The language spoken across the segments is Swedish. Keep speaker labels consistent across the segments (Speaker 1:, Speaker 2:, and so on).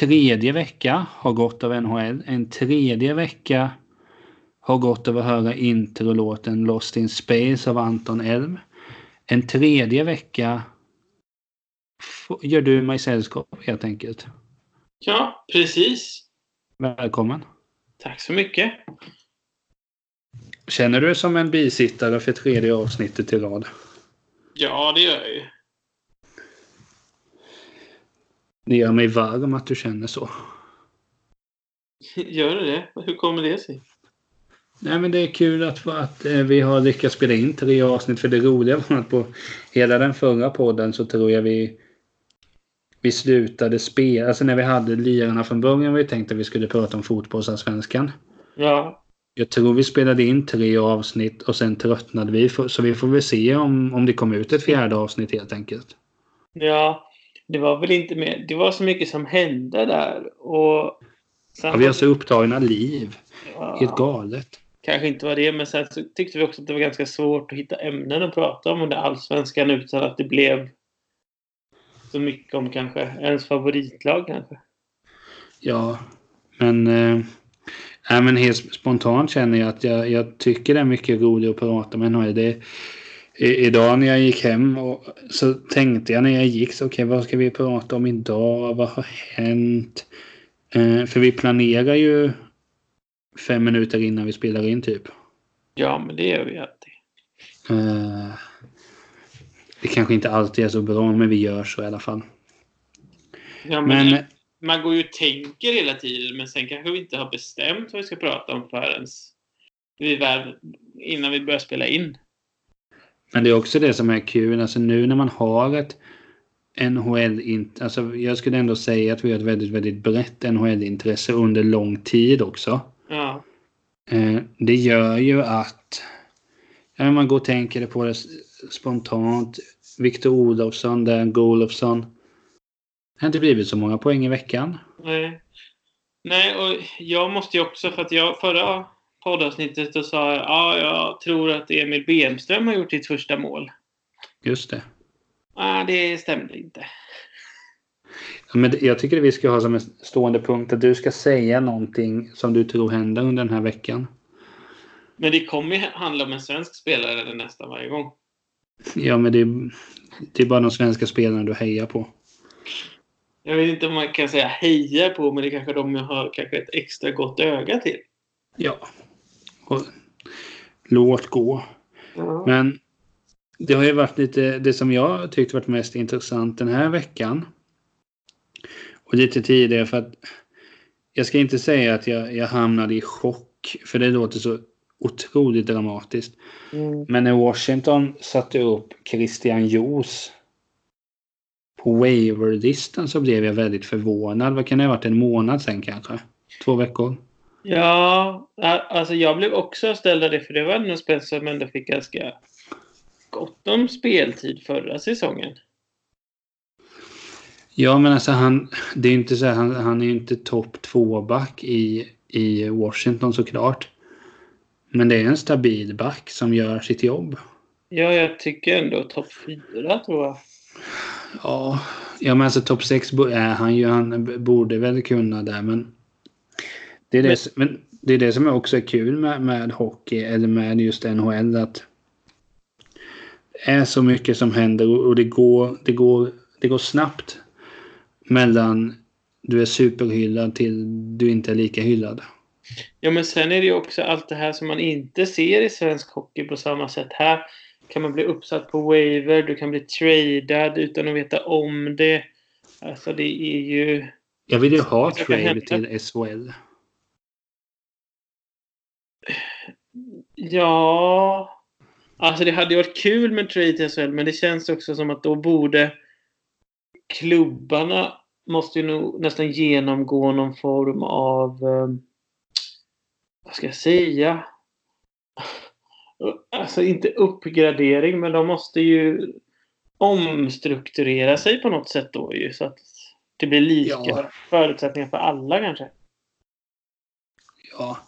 Speaker 1: Tredje vecka har gått av NHL. En tredje vecka har gått av att höra introlåten Lost in Space av Anton Elm. En tredje vecka gör du mig sällskap helt enkelt.
Speaker 2: Ja, precis.
Speaker 1: Välkommen.
Speaker 2: Tack så mycket.
Speaker 1: Känner du dig som en bisittare för tredje avsnittet i rad?
Speaker 2: Ja, det gör jag ju.
Speaker 1: Det gör mig varm att du känner så.
Speaker 2: Gör du det? Hur kommer det sig?
Speaker 1: Nej, men det är kul att, att eh, vi har lyckats spela in tre avsnitt. För det roliga var att på hela den förra podden så tror jag vi vi slutade spela. Alltså när vi hade lirarna från början var vi tänkt att vi skulle prata om fotbollsallsvenskan.
Speaker 2: Ja.
Speaker 1: Jag tror vi spelade in tre avsnitt och sen tröttnade vi. Så vi får väl se om, om det kom ut ett fjärde avsnitt helt enkelt.
Speaker 2: Ja, det var väl inte mer. Det var så mycket som hände där. Och
Speaker 1: ja, vi har så upptagna liv. Ja, Helt galet.
Speaker 2: Kanske inte var det, men sen så tyckte vi också att det var ganska svårt att hitta ämnen att prata om under allsvenskan utan att det blev så mycket om kanske ens favoritlag kanske.
Speaker 1: Ja, men, äh, men helt spontant känner jag att jag, jag tycker det är mycket roligt att prata med NHL. Det, idag när jag gick hem och så tänkte jag när jag gick så okej okay, vad ska vi prata om idag? Vad har hänt? Eh, för vi planerar ju fem minuter innan vi spelar in typ.
Speaker 2: Ja, men det gör vi alltid.
Speaker 1: Eh, det kanske inte alltid är så bra, men vi gör så i alla fall.
Speaker 2: Ja, men, men man går ju och tänker hela tiden, men sen kanske vi inte har bestämt vad vi ska prata om förrän vi väl, innan vi börjar spela in.
Speaker 1: Men det är också det som är kul, alltså nu när man har ett NHL, alltså jag skulle ändå säga att vi har ett väldigt, väldigt brett NHL-intresse under lång tid också.
Speaker 2: Ja.
Speaker 1: Eh, det gör ju att, ja, man går och tänker på det spontant. Viktor Olofsson, Dan Golofsson. Det har inte blivit så många poäng i veckan.
Speaker 2: Nej. Nej, och jag måste ju också, för att jag förra poddavsnittet då sa ja, jag tror att Emil Bemström har gjort sitt första mål.
Speaker 1: Just det.
Speaker 2: Nej, det stämde inte.
Speaker 1: Ja, men jag tycker att vi ska ha som en stående punkt att du ska säga någonting som du tror händer under den här veckan.
Speaker 2: Men det kommer ju handla om en svensk spelare nästan varje gång.
Speaker 1: Ja, men det är, det är bara de svenska spelarna du hejar på.
Speaker 2: Jag vet inte om man kan säga hejar på, men det är kanske de jag har kanske ett extra gott öga till.
Speaker 1: Ja. Och, låt gå.
Speaker 2: Ja.
Speaker 1: Men det har ju varit lite det som jag tyckt varit mest intressant den här veckan. Och lite tidigare för att jag ska inte säga att jag, jag hamnade i chock, för det låter så otroligt dramatiskt.
Speaker 2: Mm.
Speaker 1: Men när Washington satte upp Christian Jos på waiver-listan så blev jag väldigt förvånad. Vad kan det ha varit? En månad sen kanske? Två veckor?
Speaker 2: Ja, alltså jag blev också ställd av det för det var en spelare som ändå fick ganska gott om speltid förra säsongen.
Speaker 1: Ja, men alltså han, det är inte så här, han, han är ju inte topp två back i, i Washington såklart. Men det är en stabil back som gör sitt jobb.
Speaker 2: Ja, jag tycker ändå topp fyra tror jag.
Speaker 1: Ja, ja men alltså topp sex är han ju. Han borde väl kunna där, men det är det, men, men det, är det som också är kul med, med hockey, eller med just NHL, att det är så mycket som händer och det går, det går, det går snabbt mellan du är superhyllad till du inte är lika hyllad.
Speaker 2: Ja, men sen är det ju också allt det här som man inte ser i svensk hockey på samma sätt. Här kan man bli uppsatt på waiver, du kan bli tradad utan att veta om det. Alltså det är ju...
Speaker 1: Jag vill ju ha trade till SHL.
Speaker 2: Ja... Alltså det hade varit kul med trade till SHL, men det känns också som att då borde klubbarna måste ju nog nästan genomgå någon form av um, vad ska jag säga? Alltså inte uppgradering, men de måste ju omstrukturera sig på något sätt då ju så att det blir lika ja. förutsättningar för alla kanske.
Speaker 1: Ja.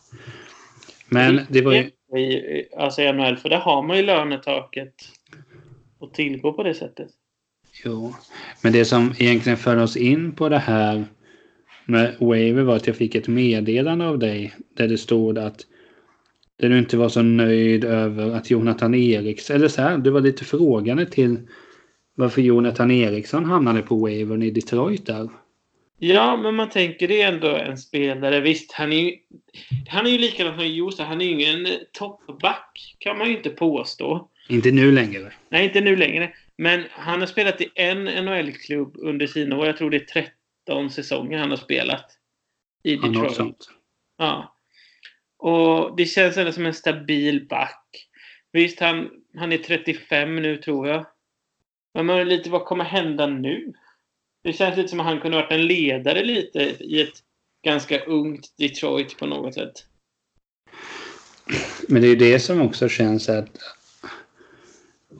Speaker 1: Men det var ju...
Speaker 2: I, alltså i NHL, för där har man ju lönetaket att tillgå på det sättet.
Speaker 1: Jo, men det som egentligen för oss in på det här med Waiver var att jag fick ett meddelande av dig där det stod att där du inte var så nöjd över att Jonathan Eriksson, eller så här, du var lite frågande till varför Jonathan Eriksson hamnade på wavern i Detroit där.
Speaker 2: Ja, men man tänker det är ändå en spelare. Visst, han är ju, han är ju likadan som Josa. Han är ju ingen toppback, kan man ju inte påstå.
Speaker 1: Inte nu längre.
Speaker 2: Nej, inte nu längre. Men han har spelat i en NHL-klubb under sina år. Jag tror det är 13 säsonger han har spelat. I Detroit.
Speaker 1: sånt.
Speaker 2: Ja. Och det känns ändå som en stabil back. Visst, han, han är 35 nu tror jag. Men man undrar lite vad kommer hända nu? Det känns lite som att han kunde varit en ledare lite i ett ganska ungt Detroit på något sätt.
Speaker 1: Men det är ju det som också känns att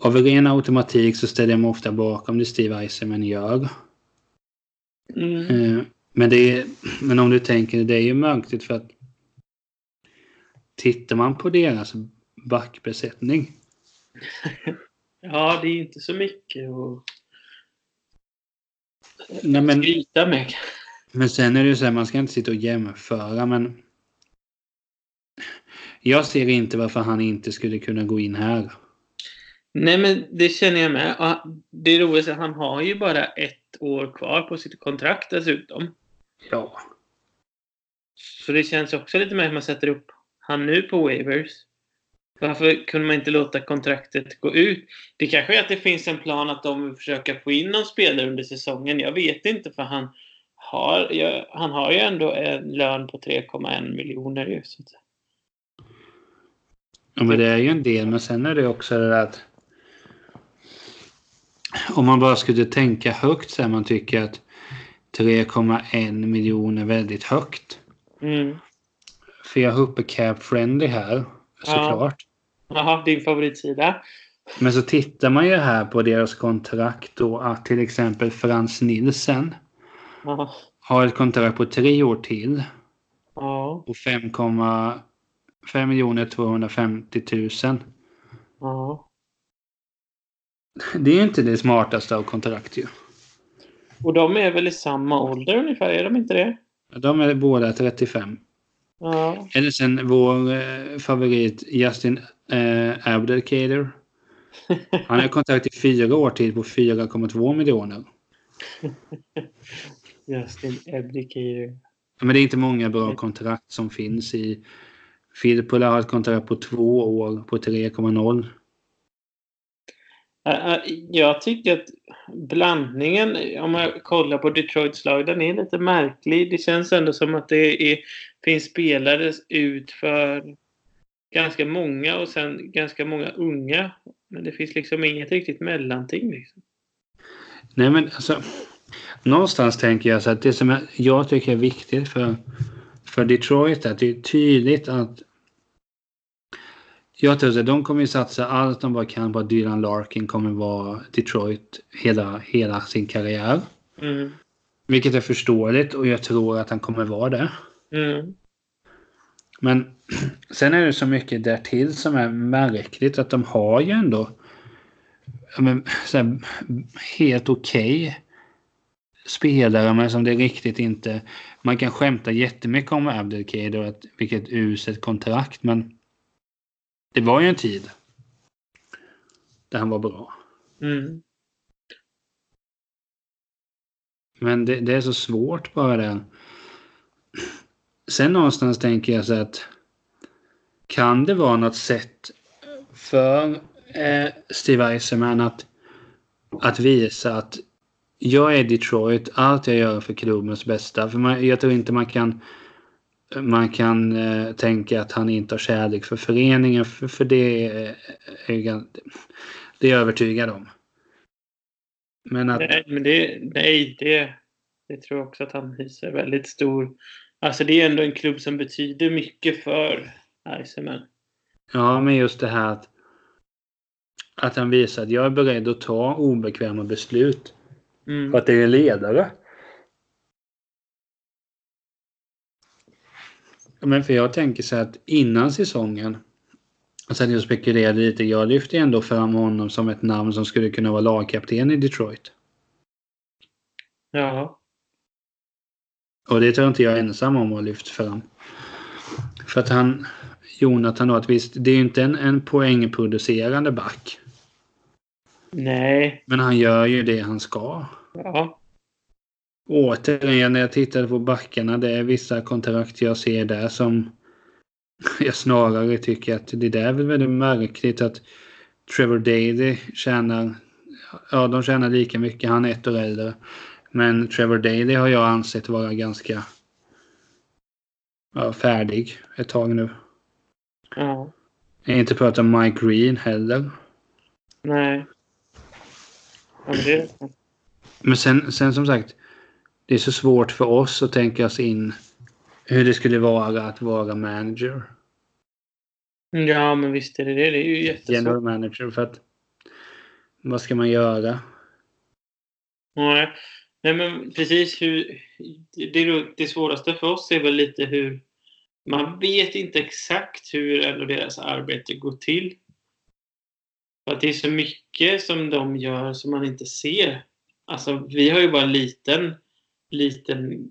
Speaker 1: av ren automatik så ställer jag mig ofta bakom det Steve Eisenman gör.
Speaker 2: Mm.
Speaker 1: Eh, Men, det är, men om du tänker, det är ju märkligt för att tittar man på deras backbesättning
Speaker 2: Ja, det är inte så mycket att
Speaker 1: Nej, men,
Speaker 2: skryta med.
Speaker 1: men sen är det ju så här, man ska inte sitta och jämföra men jag ser inte varför han inte skulle kunna gå in här.
Speaker 2: Nej, men det känner jag med. Och Det är att han har ju bara ett år kvar på sitt kontrakt dessutom.
Speaker 1: Ja.
Speaker 2: Så det känns också lite med att man sätter upp han nu på waivers. Varför kunde man inte låta kontraktet gå ut? Det kanske är att det finns en plan att de vill försöka få in någon spelare under säsongen. Jag vet inte för han har, jag, han har ju ändå en lön på 3,1 miljoner ju. Så att,
Speaker 1: Ja, men det är ju en del, men sen är det också det där att om man bara skulle tänka högt så här, man tycker att 3,1 miljoner är väldigt högt.
Speaker 2: mm.
Speaker 1: För jag har uppe cap friendly här, såklart.
Speaker 2: Jaha, din favoritsida?
Speaker 1: Men så tittar man ju här på deras kontrakt då att till exempel Frans Nilsen
Speaker 2: Ja.
Speaker 1: har ett kontrakt på tre år till
Speaker 2: Ja.
Speaker 1: och 5,5 miljoner 250 000.
Speaker 2: ja.
Speaker 1: Det är ju inte det smartaste av kontrakt ju.
Speaker 2: Och de är väl i samma ålder ungefär? Är de inte det?
Speaker 1: De är båda 35.
Speaker 2: Ja.
Speaker 1: Eller sen vår eh, favorit Justin eh, Abdelkader. Han har kontrakt i fyra år till på 4,2 miljoner.
Speaker 2: Justin Abdicator.
Speaker 1: Men det är inte många bra kontrakt som finns i. Filppula har ett kontrakt på två år på 3,0.
Speaker 2: Ä- ä, Jag tycker att blandningen, om man kollar på Detroits lag, den är lite märklig. Det känns ändå som att det är, finns spelare ut för ganska många och sen ganska många unga. Men det finns liksom inget riktigt mellanting. Liksom.
Speaker 1: Nej men alltså. Någonstans tänker jag så att det som jag, tycker är viktigt för, för Detroit är att det är tydligt att jag tror att de kommer ju satsa allt de bara kan på att Dylan Larkin kommer vara Detroit hela, hela sin karriär.
Speaker 2: Mm.
Speaker 1: Vilket är förståeligt och jag tror att han kommer vara det.
Speaker 2: Mm.
Speaker 1: Men sen är det så mycket därtill som är märkligt att de har ju ändå men, här, helt okej spelare men som det riktigt inte... Man kan skämta jättemycket om Abdelkader och att vilket uselt kontrakt men det var ju en tid där han var bra.
Speaker 2: Mm.
Speaker 1: Men det, det är så svårt bara det. Sen någonstans tänker jag så att kan det vara något sätt för eh, Steve Eisenman att, att visa att jag är Detroit, allt jag gör för klubbens bästa. För man, jag tror inte man kan man kan eh, tänka att han inte har kärlek för föreningen för, för det är, är det är jag övertygad om. Men att
Speaker 2: Nej, men det, nej det, det tror jag också att han hyser väldigt stor... Alltså det är ändå en klubb som betyder mycket för Eisenman.
Speaker 1: Ja, men just det här att, att han visar att jag är beredd att ta obekväma beslut
Speaker 2: Mm.
Speaker 1: för att det är ledare. Men för jag tänker så att innan säsongen hade jag spekulerat lite. Jag lyfte ändå fram honom som ett namn som skulle kunna vara lagkapten i Detroit.
Speaker 2: Ja.
Speaker 1: Och det tror inte jag är ensam om att lyft fram. För att han, Jonathan då, att visst, det är ju inte en, en poängproducerande back.
Speaker 2: Nej.
Speaker 1: Men han gör ju det han ska.
Speaker 2: Ja.
Speaker 1: Återigen, när jag tittade på backarna, det är vissa kontrakt jag ser där som jag snarare tycker att det där är väl väldigt märkligt att Trevor Daley tjänar, ja de tjänar lika mycket, han är ett år äldre. Men Trevor Daley har jag ansett vara ganska ja, färdig ett tag nu.
Speaker 2: Ja.
Speaker 1: Jag har inte pratat om Mike Green heller.
Speaker 2: Nej. Ja, men det...
Speaker 1: Men sen, sen som sagt, det är så svårt för oss att tänka oss in hur det skulle vara att vara manager.
Speaker 2: Ja, men visst är det det. Det är ju jättesvårt.
Speaker 1: General manager för att vad ska man göra?
Speaker 2: Nej. Nej, men precis hur... Det, det, svåraste för oss är väl lite hur... Man vet inte exakt hur ändå deras arbete går till. För att det är så mycket som de gör som man inte ser. Alltså, vi har ju bara en liten, liten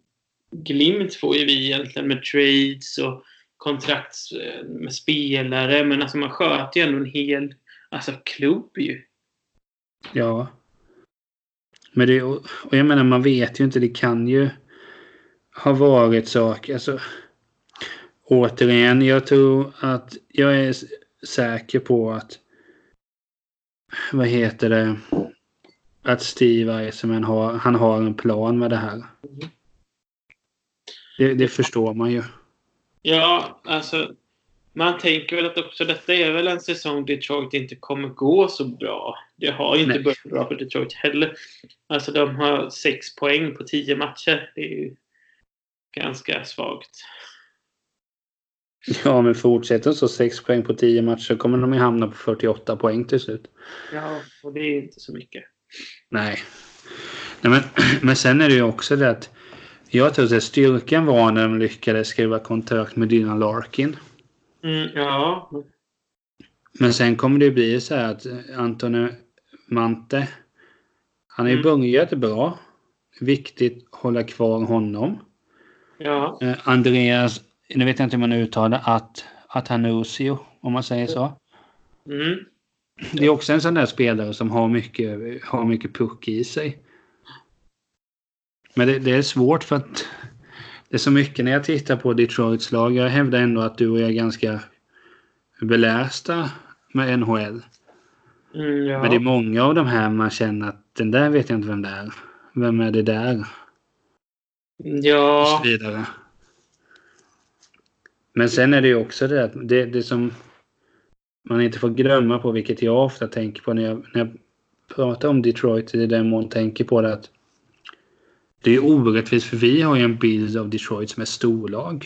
Speaker 2: glimt får ju vi egentligen med trades och kontrakt eh, med spelare. Men alltså man sköter ju ändå en hel alltså, klubb ju.
Speaker 1: Ja. Men det, och jag menar, man vet ju inte. Det kan ju ha varit saker. Alltså, återigen, jag tror att jag är säker på att vad heter det? Att Steve Eisenman har, han har en plan med det här. Det, det förstår man ju.
Speaker 2: Ja, alltså man tänker väl att också detta är väl en säsong Detroit inte kommer gå så bra. Det har inte
Speaker 1: Nej.
Speaker 2: börjat bra för Detroit heller. Alltså de har sex poäng på tio matcher. Det är ju ganska svagt.
Speaker 1: Ja, men fortsätter så 6 poäng på 10 matcher kommer de ju hamna på 48 poäng till slut.
Speaker 2: Ja, och det är inte så mycket.
Speaker 1: Nej. Nej men, men sen är det ju också det att jag tror att styrkan var när de lyckades skriva kontrakt med Dylan Larkin.
Speaker 2: Mm, ja,
Speaker 1: Men sen kommer det bli så här att Antoni Mante, han har ju
Speaker 2: Mm.
Speaker 1: börjat bra. Viktigt att hålla kvar honom.
Speaker 2: ja,
Speaker 1: Eh, Andreas, nu vet jag inte hur man uttalar att Atanusio, om man säger så.
Speaker 2: mm,
Speaker 1: Det är också en sån där spelare som har mycket, har mycket puck i sig. Men det, det är svårt för att det är så mycket när jag tittar på Detroits lag. Jag hävdar ändå att du och jag är ganska belästa med NHL.
Speaker 2: mm, ja.
Speaker 1: Men det är många av de här man känner att den där vet jag inte vem det är. Vem är det där? Och
Speaker 2: ja,
Speaker 1: så vidare. Men sen är det ju också det att det, det som man inte får glömma på, vilket jag ofta tänker på när jag, när jag pratar om Detroit, i den mån tänker på det att det är orättvist för vi har ju en bild av Detroit som ett storlag.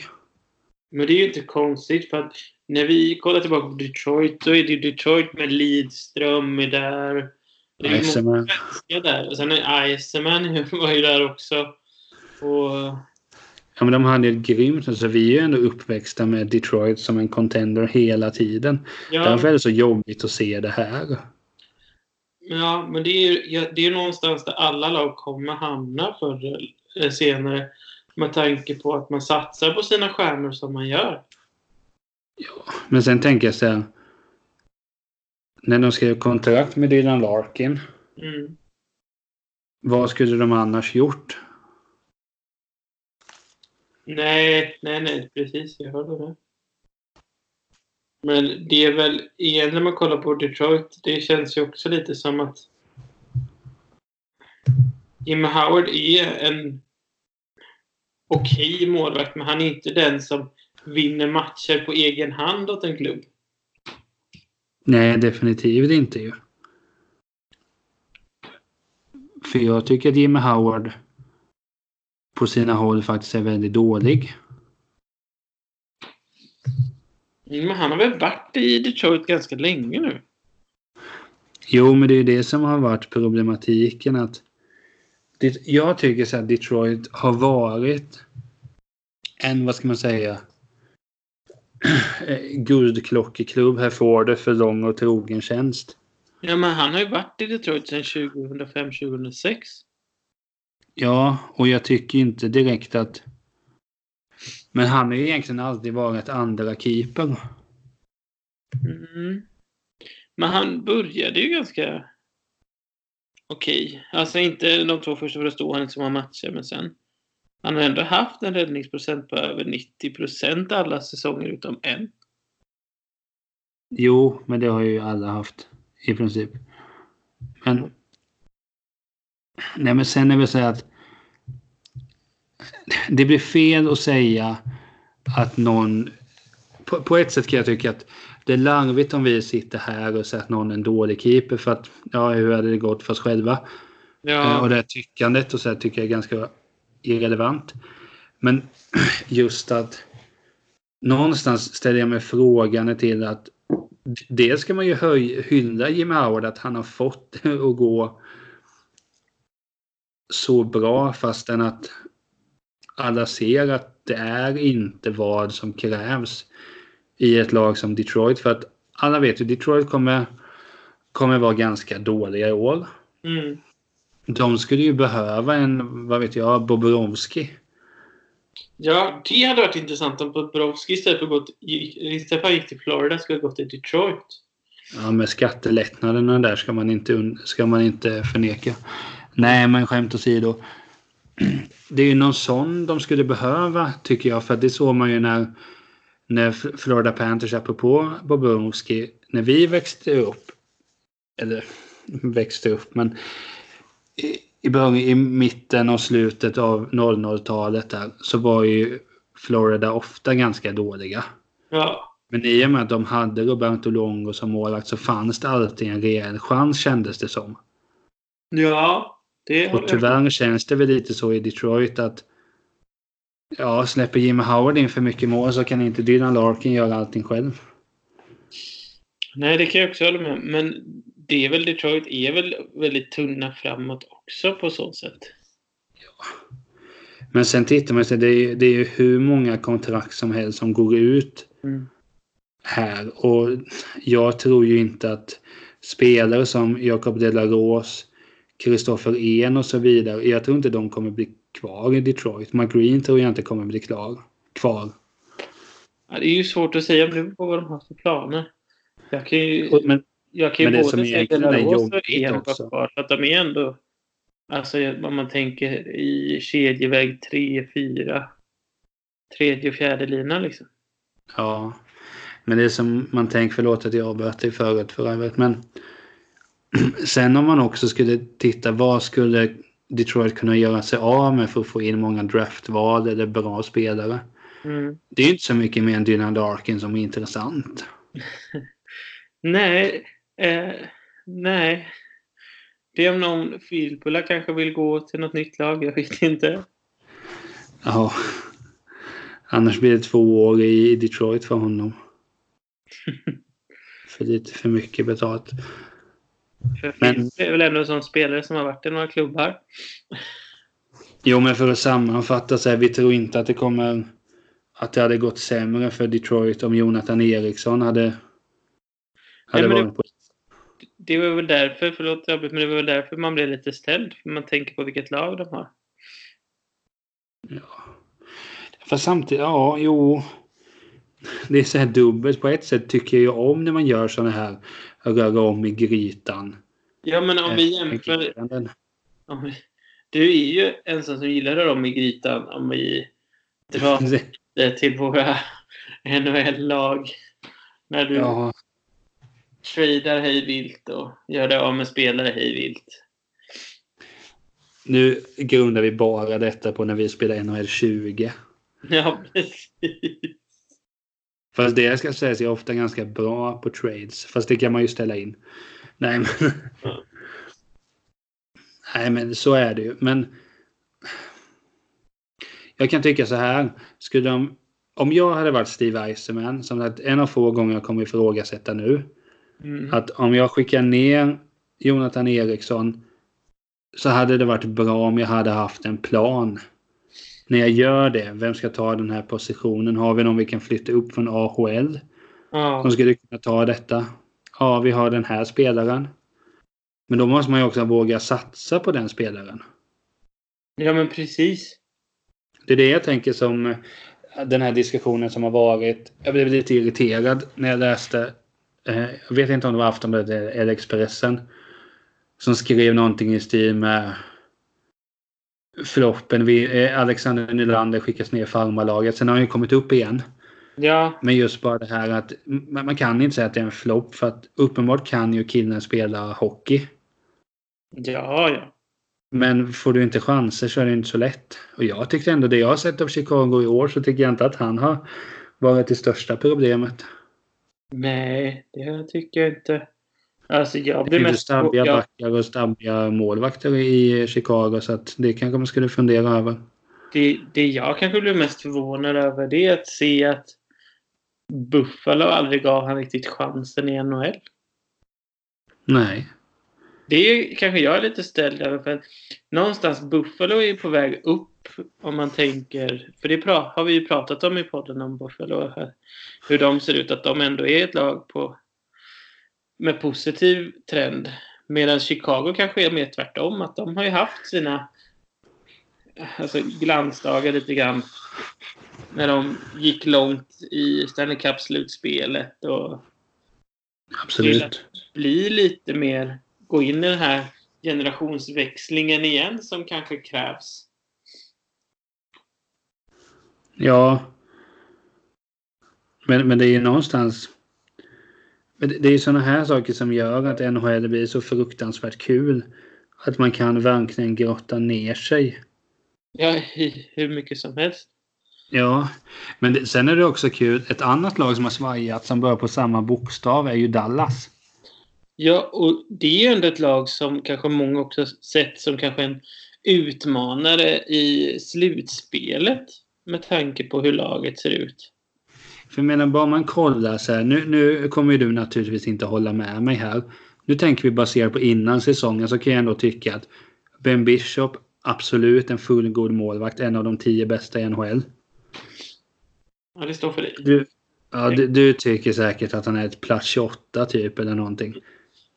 Speaker 2: men det är ju inte konstigt för att när vi kollar tillbaka på Detroit då är det Detroit med Lidström är där. Det är ju många svenskar där. Och sen är Eisenman var ju där också. Och
Speaker 1: Ja, men de hade ett grymt, alltså vi är ju ändå uppväxta med Detroit som en contender hela tiden.
Speaker 2: ja,
Speaker 1: Därför är det så jobbigt att se det här.
Speaker 2: Ja, men det är ju ja, det är någonstans där alla lag kommer hamna förr eller senare. Med tanke på att man satsar på sina stjärnor som man gör.
Speaker 1: Men sen tänker jag så här. När de skrev kontrakt med Dylan Larkin.
Speaker 2: Mm.
Speaker 1: Vad skulle de annars gjort?
Speaker 2: Nej, nej, nej, precis. Jag hörde det. Men det är väl, igen när man kollar på Detroit, det känns ju också lite som att Jimmy Howard är en okej målvakt, men han är inte den som vinner matcher på egen hand åt en klubb.
Speaker 1: Nej, definitivt inte ju. För jag tycker att Jimmy Howard på sina håll faktiskt är väldigt dålig.
Speaker 2: Men han har väl varit i Detroit ganska länge nu?
Speaker 1: Jo, men det är det som har varit problematiken att det, jag tycker så att Detroit har varit en, vad ska man säga, guldklockeklubb. Här får det för lång och trogen tjänst.
Speaker 2: Ja, men han har ju varit i Detroit sedan 2005-2006.
Speaker 1: Ja, och jag tycker inte direkt att Men han har ju egentligen alltid varit andra keeper.
Speaker 2: Mm. Men han började ju ganska okej. Okay. Alltså inte de två första, för då stod han inte så många matcher, men sen. Han har ändå haft en räddningsprocent på över 90 procent alla säsonger utom en.
Speaker 1: Jo, men det har ju alla haft i princip. Men. Nej, men sen är det så att. Det blir fel att säga att någon. På, på ett sätt kan jag tycka att det är larvigt om vi sitter här och säger att någon är en dålig keeper för att ja, hur hade det gått för oss själva? Ja. Eh, och det här tyckandet och så här tycker jag är ganska irrelevant. Men just att någonstans ställer jag mig frågan till att dels ska man ju höj, hylla Jimmy Howard att han har fått det att gå så bra fastän att alla ser att det är inte vad som krävs i ett lag som Detroit. För att alla vet ju Detroit kommer, kommer vara ganska dåliga i år.
Speaker 2: Mm.
Speaker 1: De skulle ju behöva en, vad vet jag, Bobrovski.
Speaker 2: Ja, det hade varit intressant om Bobrovski istället för att istället för att gick till Florida skulle gått till Detroit.
Speaker 1: Ja, med skattelättnaderna där ska man inte, ska man inte förneka. Nej, men skämt åsido. Det är ju någon sån de skulle behöva, tycker jag. För det såg man ju när, när Florida Panthers, apropå Bobrovski, när vi växte upp. Eller växte upp, men i, början, i mitten och slutet av 00-talet där så var ju Florida ofta ganska dåliga.
Speaker 2: Ja.
Speaker 1: Men i och med att de hade Roberto Longo som målvakt så fanns det alltid en rejäl chans kändes det som.
Speaker 2: Ja, det
Speaker 1: Och tyvärr känns det väl lite så i Detroit att ja, släpper Jimmy Howard in för mycket mål så kan inte Dylan Larkin göra allting själv.
Speaker 2: Nej, det kan jag också hålla med Men det är väl Detroit är väl väldigt tunna framåt också på så sätt.
Speaker 1: Ja. Men sen tittar man sig, det är, det är ju hur många kontrakt som helst som går ut
Speaker 2: mm.
Speaker 1: här. Och jag tror ju inte att spelare som Jacob Delaros, Kristoffer En och så vidare. Jag tror inte de kommer bli kvar i Detroit. McGreen tror jag inte kommer bli klar, kvar.
Speaker 2: Ja, det är ju svårt att säga nu på vad de har för planer. Jag kan ju...
Speaker 1: Men,
Speaker 2: jag kan ju både se Delaros och En kvar. För att de är ändå Alltså om man tänker i kedjeväg 3, 4. Tredje och fjärde linan liksom.
Speaker 1: Ja. Men det är som man tänker, förlåt att jag avbröt dig förut för övrigt, men sen om man också skulle titta vad skulle Detroit kunna göra sig av med för att få in många draftval eller bra spelare.
Speaker 2: Mm.
Speaker 1: Det är inte så mycket mer än Dylan Darkin som är intressant.
Speaker 2: nej, eh, nej. Det är om någon Filppula kanske vill gå till något nytt lag. Jag vet inte.
Speaker 1: Ja. Annars blir det två år i Detroit för honom. för lite för mycket betalt.
Speaker 2: För men, är väl ändå sån spelare som har varit i några klubbar.
Speaker 1: jo, men för att sammanfatta så här, vi tror inte att det kommer att det hade gått sämre för Detroit om Jonathan Eriksson hade, hade
Speaker 2: Nej,
Speaker 1: varit
Speaker 2: det, på det var väl därför, förlåt men det var väl därför man blev lite ställd. För man tänker på vilket lag de har.
Speaker 1: Ja. För samtidigt, ja, jo. Det är så här dubbelt. På ett sätt tycker jag om när man gör sådana här röra om i grytan.
Speaker 2: Ja, men om vi jämför... Om vi, du är ju en sån som gillar röra om i grytan om vi drar det till våra NHL-lag. När du ja tradar hej vilt och gör det av med spelare hej vilt.
Speaker 1: Nu grundar vi bara detta på när vi spelar NHL 20.
Speaker 2: Ja, precis.
Speaker 1: Fast det ska sägas är ofta ganska bra på trades. Fast det kan man ju ställa in. Nej, men... Ja. Nej, men så är det ju. Men... Jag kan tycka så här. Skulle de... Om jag hade varit Steve Eisenman, som att en av få gånger jag kommer ifrågasätta nu.
Speaker 2: Mm.
Speaker 1: Att om jag skickar ner Jonathan Eriksson så hade det varit bra om jag hade haft en plan. När jag gör det, vem ska ta den här positionen? Har vi någon vi kan flytta upp från AHL?
Speaker 2: Ja.
Speaker 1: Som skulle kunna ta detta? Ja, vi har den här spelaren. Men då måste man ju också våga satsa på den spelaren.
Speaker 2: Ja, men precis.
Speaker 1: Det är det jag tänker som den här diskussionen som har varit. Jag blev lite irriterad när jag läste. Eh, jag vet inte om det var Aftonbladet eller Expressen. Som skrev någonting i stil med floppen. Vi, eh, Alexander Nylander skickas ner i farmarlaget. Sen har han ju kommit upp igen.
Speaker 2: Ja.
Speaker 1: Men just bara det här att man, man kan inte säga att det är en flopp. För att uppenbart kan ju killen spela hockey.
Speaker 2: Ja, ja.
Speaker 1: Men får du inte chanser så är det inte så lätt. Och jag tyckte ändå det jag har sett av Chicago i år så tycker jag inte att han har varit det största problemet.
Speaker 2: Nej, det tycker jag inte. Alltså jag blir mest...
Speaker 1: stabbiga
Speaker 2: jag,
Speaker 1: backar och stabbiga målvakter i Chicago så att det kanske man skulle fundera över.
Speaker 2: det, det jag kanske blir mest förvånad över det är att se att Buffalo aldrig gav han riktigt chansen i NHL.
Speaker 1: Nej.
Speaker 2: Det är kanske jag är lite ställd över för någonstans Buffalo är på väg upp om man tänker, för det har vi ju pratat om i podden om Buffalo här, hur de ser ut, att de ändå är ett lag på med positiv trend. Medan Chicago kanske är mer tvärtom, att de har ju haft sina alltså, glansdagar lite grann när de gick långt i Stanley Cup-slutspelet och
Speaker 1: Absolut.
Speaker 2: bli lite mer, gå in i den här generationsväxlingen igen som kanske krävs.
Speaker 1: Ja. Men, men det är ju någonstans. Det är ju sådana här saker som gör att NHL blir så fruktansvärt kul. Att man kan verkligen grotta ner sig.
Speaker 2: Ja, hur mycket som helst.
Speaker 1: Ja, men det, sen är det också kul. Ett annat lag som har svajat som börjar på samma bokstav är ju Dallas.
Speaker 2: Ja, och det är ju ändå ett lag som kanske många också sett som kanske en utmanare i slutspelet med tanke på hur laget ser ut.
Speaker 1: För jag menar, bara man kollar så här. Nu, nu kommer ju du naturligtvis inte hålla med mig här. Nu tänker vi baserat på innan säsongen så kan jag ändå tycka att Ben Bishop absolut en fullgod målvakt. En av de tio bästa i NHL.
Speaker 2: Ja, det står för dig.
Speaker 1: Du, ja, du, du tycker säkert att han är ett plats 28 typ eller någonting.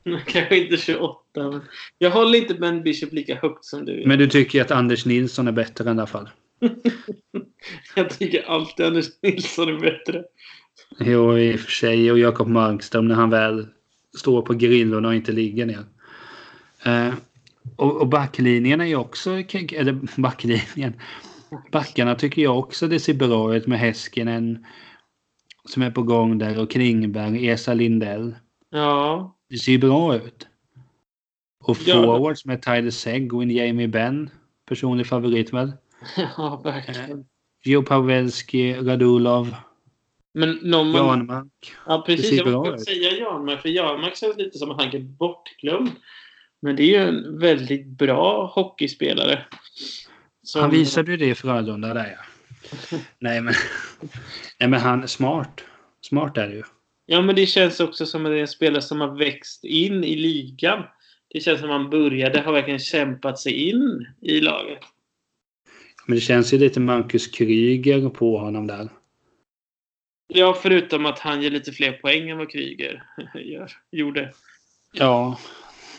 Speaker 2: Kanske inte 28, men jag håller inte Ben Bishop lika högt som du.
Speaker 1: Men du tycker att Anders Nilsson är bättre i alla fall?
Speaker 2: jag tycker alltid Anders Nilsson är bättre.
Speaker 1: Jo, i och för sig. Och Jakob Markström när han väl står på grillorna och inte ligger ner. Eh, och, och backlinjen är ju också... Eller backlinjen. Backarna tycker jag också det ser bra ut med Häskinen som är på gång där och Klingberg, Esa Lindell.
Speaker 2: Ja.
Speaker 1: Det ser ju bra ut. Och
Speaker 2: Ja.
Speaker 1: forwards med Tyler Seguin, Jamie Benn. Personlig favorit väl?
Speaker 2: Ja, verkligen.
Speaker 1: Joe Pavelski, Radulov,
Speaker 2: Men någon man...
Speaker 1: Janmark.
Speaker 2: Ja, precis. Jag var säga Janmark, för Janmark känns lite som att han är bortglömd. Men det är ju en väldigt bra hockeyspelare. Som-
Speaker 1: Han visade ju det i Frölunda där ja. Nej men, nej men han är smart. Smart är det ju.
Speaker 2: Ja, men det känns också som att det är en spelare som har växt in i ligan. Det känns som att han började, har verkligen kämpat sig in i laget.
Speaker 1: Men det känns ju lite Marcus Kryger på honom där.
Speaker 2: Ja, förutom att han ger lite fler poäng än vad Kryger gör, gjorde.
Speaker 1: Ja,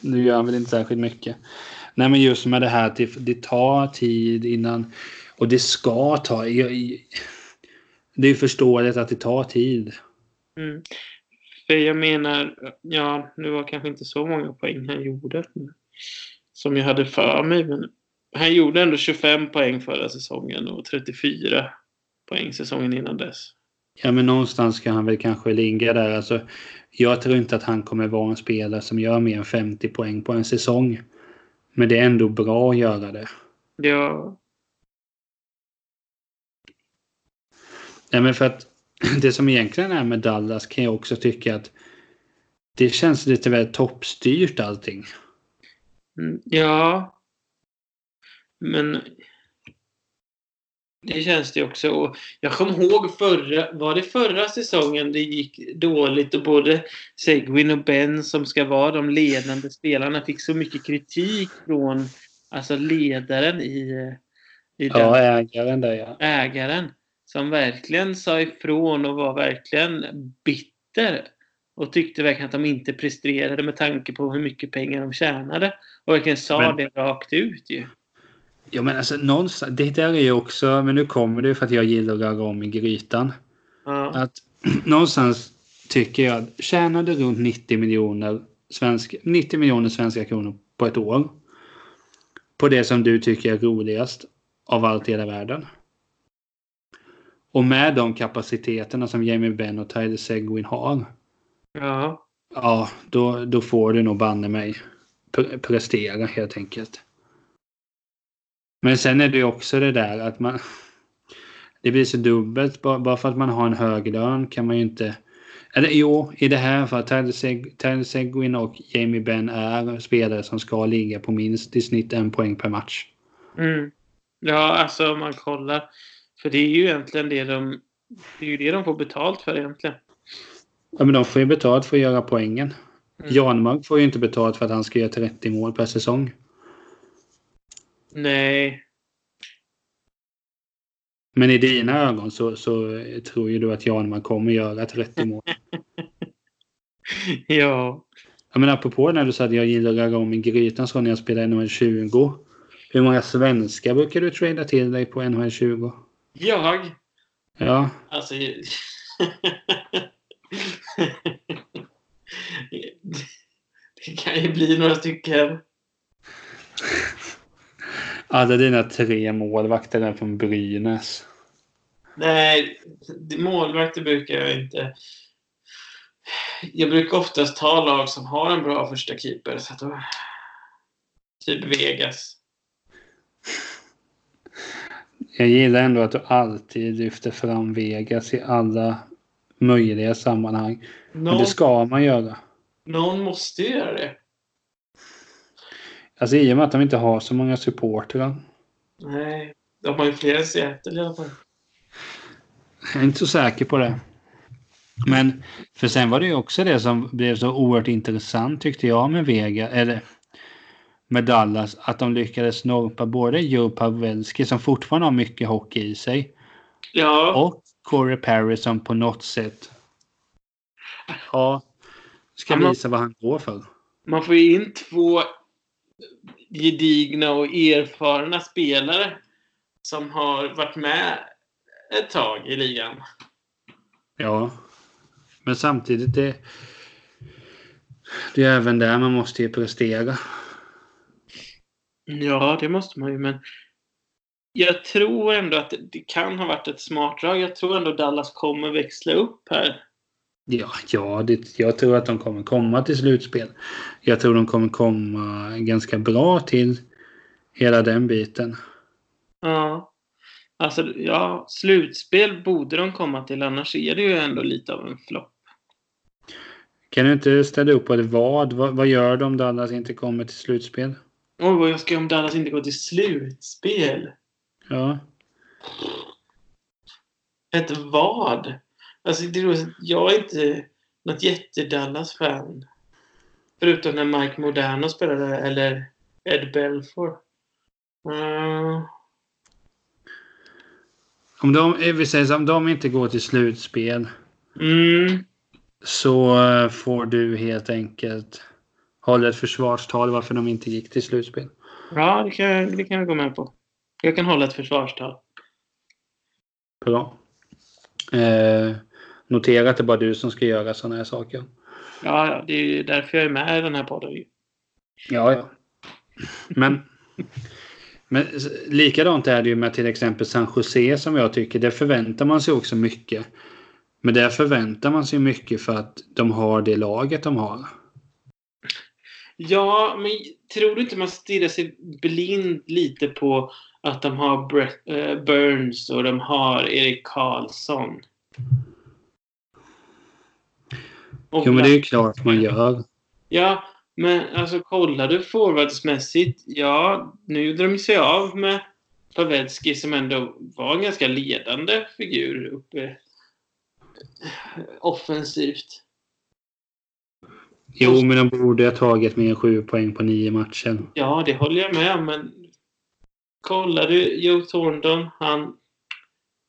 Speaker 1: nu gör han väl inte särskilt mycket. Nej men just med det här att det, tar tid innan och det ska ta. Det är förståeligt att det tar tid.
Speaker 2: Mm. För jag menar, ja, nu var kanske inte så många poäng han gjorde. Som jag hade för mig. Men han gjorde ändå 25 poäng förra säsongen och 34 poäng säsongen innan dess.
Speaker 1: Ja men någonstans ska han väl kanske ligga där. Alltså, jag tror inte att han kommer vara en spelare som gör mer än 50 poäng på en säsong. Men det är ändå bra att göra det.
Speaker 2: Ja,
Speaker 1: Nej, men för att det som egentligen är med Dallas kan jag också tycka att det känns lite väl toppstyrt allting.
Speaker 2: Mm, Ja. Men det känns det också. Och jag kommer ihåg förra, var det förra säsongen det gick dåligt och både Seguin och Ben som ska vara de ledande spelarna fick så mycket kritik från alltså ledaren i, i den
Speaker 1: Ja, ägaren där ja.
Speaker 2: ägaren som verkligen sa ifrån och var verkligen bitter och tyckte verkligen att de inte presterade med tanke på hur mycket pengar de tjänade och verkligen sa
Speaker 1: Men-
Speaker 2: det rakt ut ju.
Speaker 1: Ja men alltså någonstans, det där är ju också, men nu kommer det för att jag gillar att röra om i grytan.
Speaker 2: Ja.
Speaker 1: Att någonstans tycker jag, tjänar du runt 90 miljoner, svensk, 90 miljoner svenska kronor på ett år. På det som du tycker är roligast av allt i hela världen. Och med de kapaciteterna som Jamie Benn och Tyler Seguin har.
Speaker 2: ja.
Speaker 1: Ja, då, då får du nog banne mig pre- prestera helt enkelt. Men sen är det ju också det där att man... Det blir så dubbelt. Bara, för att man har en hög lön kan man ju inte... Eller jo, i det här fallet. Tyler Seguin och Jamie Benn är spelare som ska ligga på minst i snitt en poäng per match.
Speaker 2: Mm. Ja, alltså om man kollar. För det är ju egentligen det de... Det är ju det de får betalt för egentligen.
Speaker 1: Ja, men de får ju betalt för att göra poängen.
Speaker 2: Mm.
Speaker 1: Janmark får ju inte betalt för att han ska göra 30 mål per säsong.
Speaker 2: Nej.
Speaker 1: Men i dina ögon så, så tror ju du att Janmark kommer göra 30 mål.
Speaker 2: Ja.
Speaker 1: Ja, men apropå när du sa att jag gillar att röra om i grytan så när jag spelar NHL 20. Hur många svenskar brukar du trada till dig på NHL 20?
Speaker 2: Jag?
Speaker 1: Ja,
Speaker 2: Alltså... Det kan ju bli några stycken.
Speaker 1: alla dina tre målvakter är från Brynäs.
Speaker 2: Nej, målvakter brukar jag inte. Jag brukar oftast ta lag som har en bra första keeper. Så att då, typ Vegas.
Speaker 1: Jag gillar ändå att du alltid lyfter fram Vegas i alla möjliga sammanhang. Men
Speaker 2: Någon,
Speaker 1: det ska man göra.
Speaker 2: någon måste göra det.
Speaker 1: Alltså i och med att de inte har så många supportrar.
Speaker 2: Nej, de har ju fler i Seattle i alla fall.
Speaker 1: Jag är inte så säker på det. Men för sen var det ju också det som blev så oerhört intressant tyckte jag med Vega, eller med Dallas, att de lyckades norpa både Joe Pavelski som fortfarande har mycket hockey i sig
Speaker 2: Ja,
Speaker 1: och Corey Perry som på något sätt ja, ska visa vad han går för.
Speaker 2: man får ju in två gedigna och erfarna spelare som har varit med ett tag i ligan.
Speaker 1: Ja. Men samtidigt det det är även där man måste ju prestera.
Speaker 2: Ja, det måste man ju, men jag tror ändå att det, kan ha varit ett smart drag. Jag tror ändå Dallas kommer växla upp här.
Speaker 1: Ja, ja det, jag tror att de kommer komma till slutspel. Jag tror de kommer komma ganska bra till hela den biten.
Speaker 2: Ja. Alltså, ja, slutspel borde de komma till, annars är det ju ändå lite av en flopp.
Speaker 1: Kan du inte ställa upp på det? Vad? Vad, vad gör de om Dallas inte kommer till slutspel?
Speaker 2: Oj, vad jag ska göra om Dallas inte går till slutspel.
Speaker 1: Ja.
Speaker 2: Ett vad? Alltså, det är jag är inte något jätte-Dallas-fan. Förutom när Mike Moderno spelade, eller Ed Belfour. Mm.
Speaker 1: Om de, eh, vi säger så, om de inte går till slutspel
Speaker 2: Mm.
Speaker 1: så eh, får du helt enkelt hålla ett försvarstal varför de inte gick till slutspel.
Speaker 2: Ja, det kan, det kan jag gå med på. Jag kan hålla ett försvarstal.
Speaker 1: Bra. Eh, notera att det är bara du som ska göra sådana här saker.
Speaker 2: Ja, det är ju därför jag är med i den här podden.
Speaker 1: Ja, ja. Men, men likadant är det ju med till exempel San Jose som jag tycker. Där förväntar man sig också mycket. Men där förväntar man sig mycket för att de har det laget de har.
Speaker 2: Ja, men tror du inte man stirrar sig blind lite på att de har eh, Burns och de har Erik Karlsson? Och
Speaker 1: Jo, men det är ju klart man gör.
Speaker 2: Ja, men alltså kollar du forwardsmässigt. Ja, nu gjorde de sig av med Pavelski som ändå var en ganska ledande figur uppe eh, offensivt.
Speaker 1: Jo, men de borde ha tagit mer än sju poäng på nio matcher.
Speaker 2: Ja, det håller jag med om, men kollar du Joe Thornton, han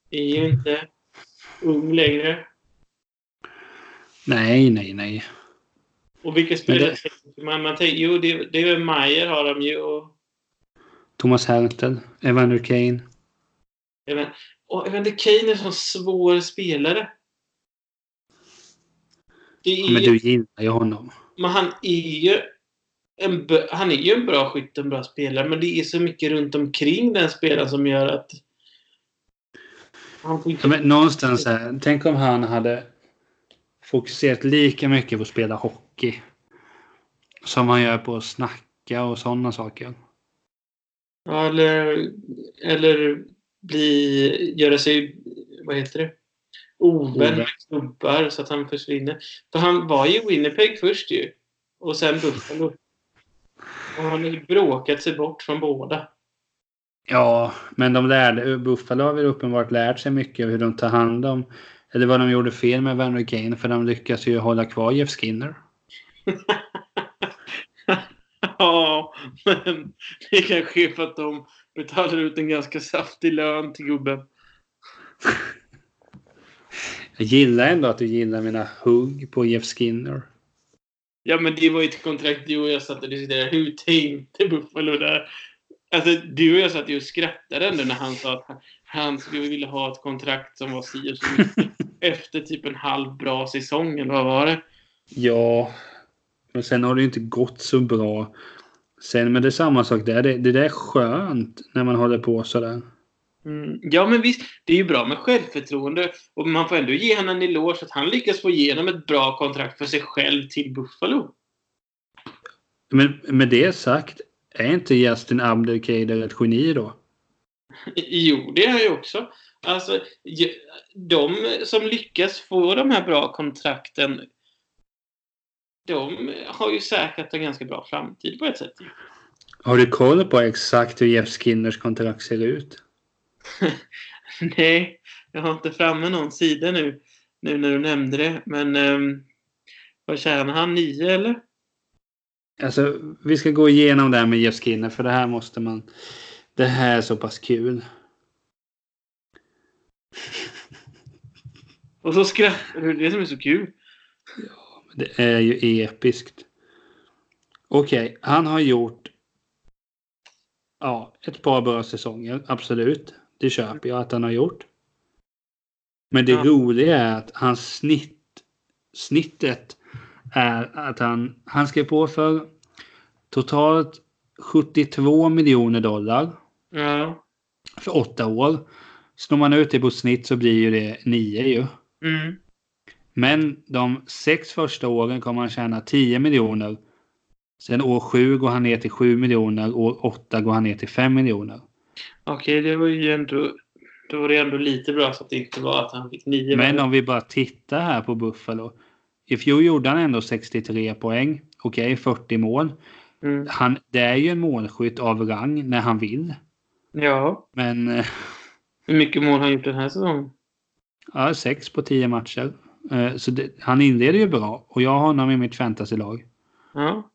Speaker 2: är ju inte ung längre.
Speaker 1: Nej, nej, nej.
Speaker 2: Och vilka spelare
Speaker 1: det-
Speaker 2: man? man tänker, jo, det, det är väl Mayer har de ju och
Speaker 1: Thomas Hertel, Evander Kane.
Speaker 2: Även, och Evander Kane är en sån svår spelare. Är
Speaker 1: Men du gillar ju honom.
Speaker 2: men han är ju en, han är ju en bra skytt, en bra spelare, men det är så mycket runt omkring den spelaren som gör att han får inte...
Speaker 1: Ja, men någonstans här, tänk om han hade fokuserat lika mycket på att spela hockey. Som han gör på att snacka och sådana saker.
Speaker 2: Ja, eller, eller bli, göra sig, vad heter det? Ovän med så att han försvinner. För han var ju Winnipeg först ju. Och sen Buffalo. Och han har ju bråkat sig bort från båda.
Speaker 1: Ja, men de lärde, Buffalo har väl uppenbart lärt sig mycket av hur de tar hand om, eller vad de gjorde fel med Van Kane, för de lyckas ju hålla kvar Jeff Skinner.
Speaker 2: ja, men det kanske är för att de betalar ut en ganska saftig lön till gubben.
Speaker 1: Jag gillar ändå att du gillar mina hugg på Jeff Skinner.
Speaker 2: Ja, men det var ju ett kontrakt du och jag satt och diskuterade. Hur tänkte Buffalo där? Alltså, du och jag satt ju och skrattade ändå när han sa att han, skulle vilja ha ett kontrakt som var si och så mycket efter typ en halv bra säsong, eller vad var det?
Speaker 1: Ja, men sen har det ju inte gått så bra. Sen, men det är samma sak där. Det, det där är skönt när man håller på sådär.
Speaker 2: Mm. Ja, men visst. Det är ju bra med självförtroende. Och man får ändå ge honom en eloge att han lyckas få igenom ett bra kontrakt för sig själv till Buffalo.
Speaker 1: Men med det sagt, är inte Justin Abdelkader ett geni då?
Speaker 2: Jo, det är jag också. Alltså, de som lyckas få de här bra kontrakten de har ju säkrat en ganska bra framtid på ett sätt.
Speaker 1: Har du koll på exakt hur Jeff Skinners kontrakt ser ut?
Speaker 2: Nej, jag har inte framme någon sida nu, nu när du nämnde det. Men um, vad tjänar han? Nio eller?
Speaker 1: Alltså, vi ska gå igenom det här med Jeff Skinner för det här måste man... Det här är så pass kul.
Speaker 2: Och så skrattar du. Det är det som är så kul.
Speaker 1: Det är ju episkt. Okej, han har gjort ja, ett par bra säsonger. Absolut. Det köper jag att han har gjort. Men det
Speaker 2: Ja.
Speaker 1: roliga är att hans snitt, snittet är att han, han skrev på för totalt 72 miljoner dollar
Speaker 2: Ja.
Speaker 1: för åtta år. Slår man ut det på snitt så blir ju det nio ju.
Speaker 2: Mm.
Speaker 1: Men de sex första åren kommer han tjäna 10 miljoner. Sen år sju går han ner till 7 miljoner. År åtta går han ner till 5 miljoner.
Speaker 2: Okej, det var ju ändå... Då var det ändå lite bra så att det inte var att han fick nio.
Speaker 1: Men om vi bara tittar här på Buffalo. I fjol gjorde han ändå 63 poäng. Okej, 40 mål.
Speaker 2: Mm.
Speaker 1: Han, det är ju en målskytt av rang när han vill.
Speaker 2: Ja.
Speaker 1: Men eh,
Speaker 2: Hur mycket mål har han gjort den här säsongen?
Speaker 1: ja, 6 på 10 matcher. Eh, Så det, han inleder ju bra. Och jag har honom i mitt fantasylag.
Speaker 2: Ja.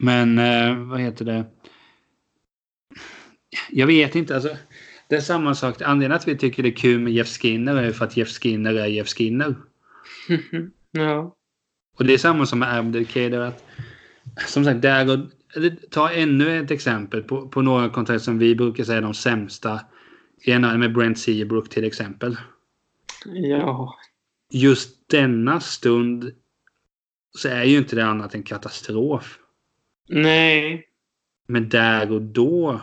Speaker 1: Men eh, vad heter det? Jag vet inte. Alltså, det är samma sak. Anledningen att vi tycker det är kul med Jeff Skinner är för att Jeff Skinner är Jeff Skinner.
Speaker 2: ja.
Speaker 1: Och det är samma som med Abdelkader. Att, som sagt, där och, eller, ta ännu ett exempel på, på några kontrakt som vi brukar säga är de sämsta. Ena med Brent Seabrook till exempel.
Speaker 2: Ja.
Speaker 1: Just denna stund så är ju inte det annat än katastrof.
Speaker 2: Nej.
Speaker 1: Men där och då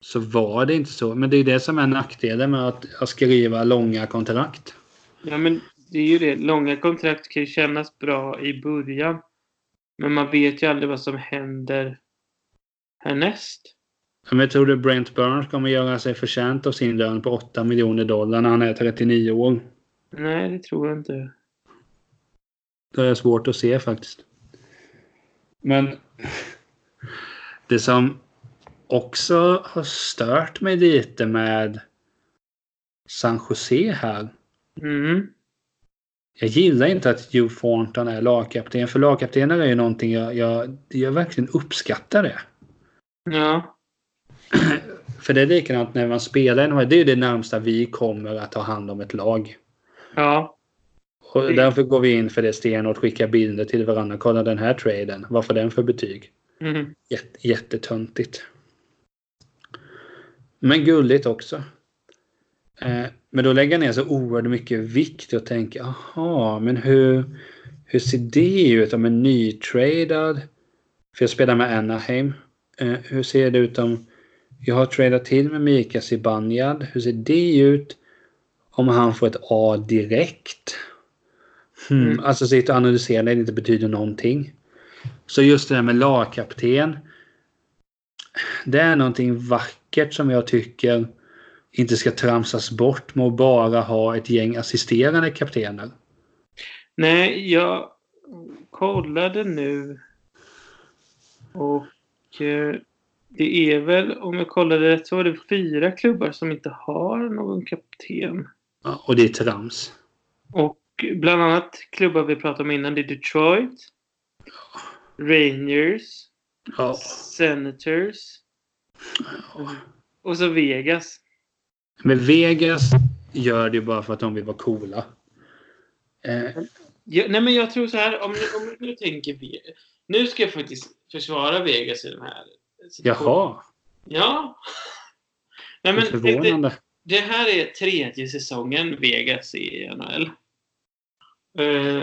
Speaker 1: så var det inte så. Men det är det som är nackdelen med att skriva långa kontrakt.
Speaker 2: Ja, men det är ju det. Långa kontrakt kan ju kännas bra i början. Men man vet ju aldrig vad som händer härnäst.
Speaker 1: Men jag tror du Brent Burns kommer göra sig förtjänt av sin lön på 8 miljoner dollar när han är 39 år.
Speaker 2: Nej, det tror jag inte.
Speaker 1: Det är svårt att se faktiskt. Men det som också har stört mig lite med San Jose här.
Speaker 2: Mm.
Speaker 1: Jag gillar inte att Hugh Thornton är lagkapten. För lagkaptener är ju någonting jag, jag, jag verkligen uppskattar det.
Speaker 2: Ja.
Speaker 1: För det är likadant när man spelar NHL. Det är det närmsta vi kommer att ta hand om ett lag.
Speaker 2: Ja.
Speaker 1: Och därför går vi in för det stenhårt, skicka bilder till varandra. Kolla den här traden. Vad får den för betyg?
Speaker 2: Mm.
Speaker 1: Jätte, jättetöntigt. Men gulligt också. Eh, men då lägger jag ner så oerhört mycket vikt och tänker, aha, men hur, hur ser det ut om en nytradad? För jag spelar med Anaheim. Eh, hur ser det ut om jag har tradat till med Mika Zibanejad? Hur ser det ut om han får ett A direkt? Hmm,
Speaker 2: Mm.
Speaker 1: Alltså sitta och analysera det inte betyder någonting. Så just det där med lagkapten. Det är någonting vackert som jag tycker inte ska tramsas bort med att bara ha ett gäng assisterande kaptener.
Speaker 2: Nej, jag kollade nu. Och eh, det är väl, om jag kollade rätt, så var det fyra klubbar som inte har någon kapten.
Speaker 1: Ja, och det är trams.
Speaker 2: Och bland annat klubbar vi pratade om innan. Det är Detroit. Rangers.
Speaker 1: Ja.
Speaker 2: Senators. Och så Vegas.
Speaker 1: Men Vegas gör det ju bara för att de vill vara coola. Eh,
Speaker 2: Ja, nej men jag tror så här, om, om du tänker Nu ska jag faktiskt försvara Vegas i den här situationen.
Speaker 1: jaha,
Speaker 2: Ja. Nej,
Speaker 1: men,
Speaker 2: men det,
Speaker 1: förvånande.
Speaker 2: det här är tredje säsongen Vegas i NHL. Eh,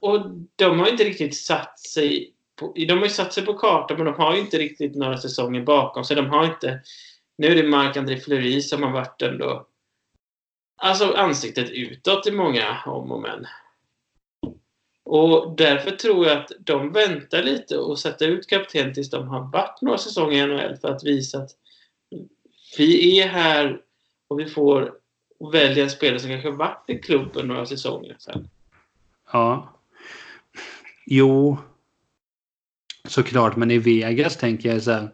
Speaker 2: och de har inte riktigt satt sig på, de har ju satt sig på kartan men de har ju inte riktigt några säsonger bakom sig. De har inte... Nu är det Marc-André Fleury som har varit ändå... Alltså ansiktet utåt i många om och men. Och därför tror jag att de väntar lite och sätter ut kapten tills de har varit några säsonger i NHL för att visa att vi är här och vi får välja en spelare som kanske har varit i klubben några säsonger sen.
Speaker 1: Ja. Jo. Såklart, men i Vegas tänker jag så här.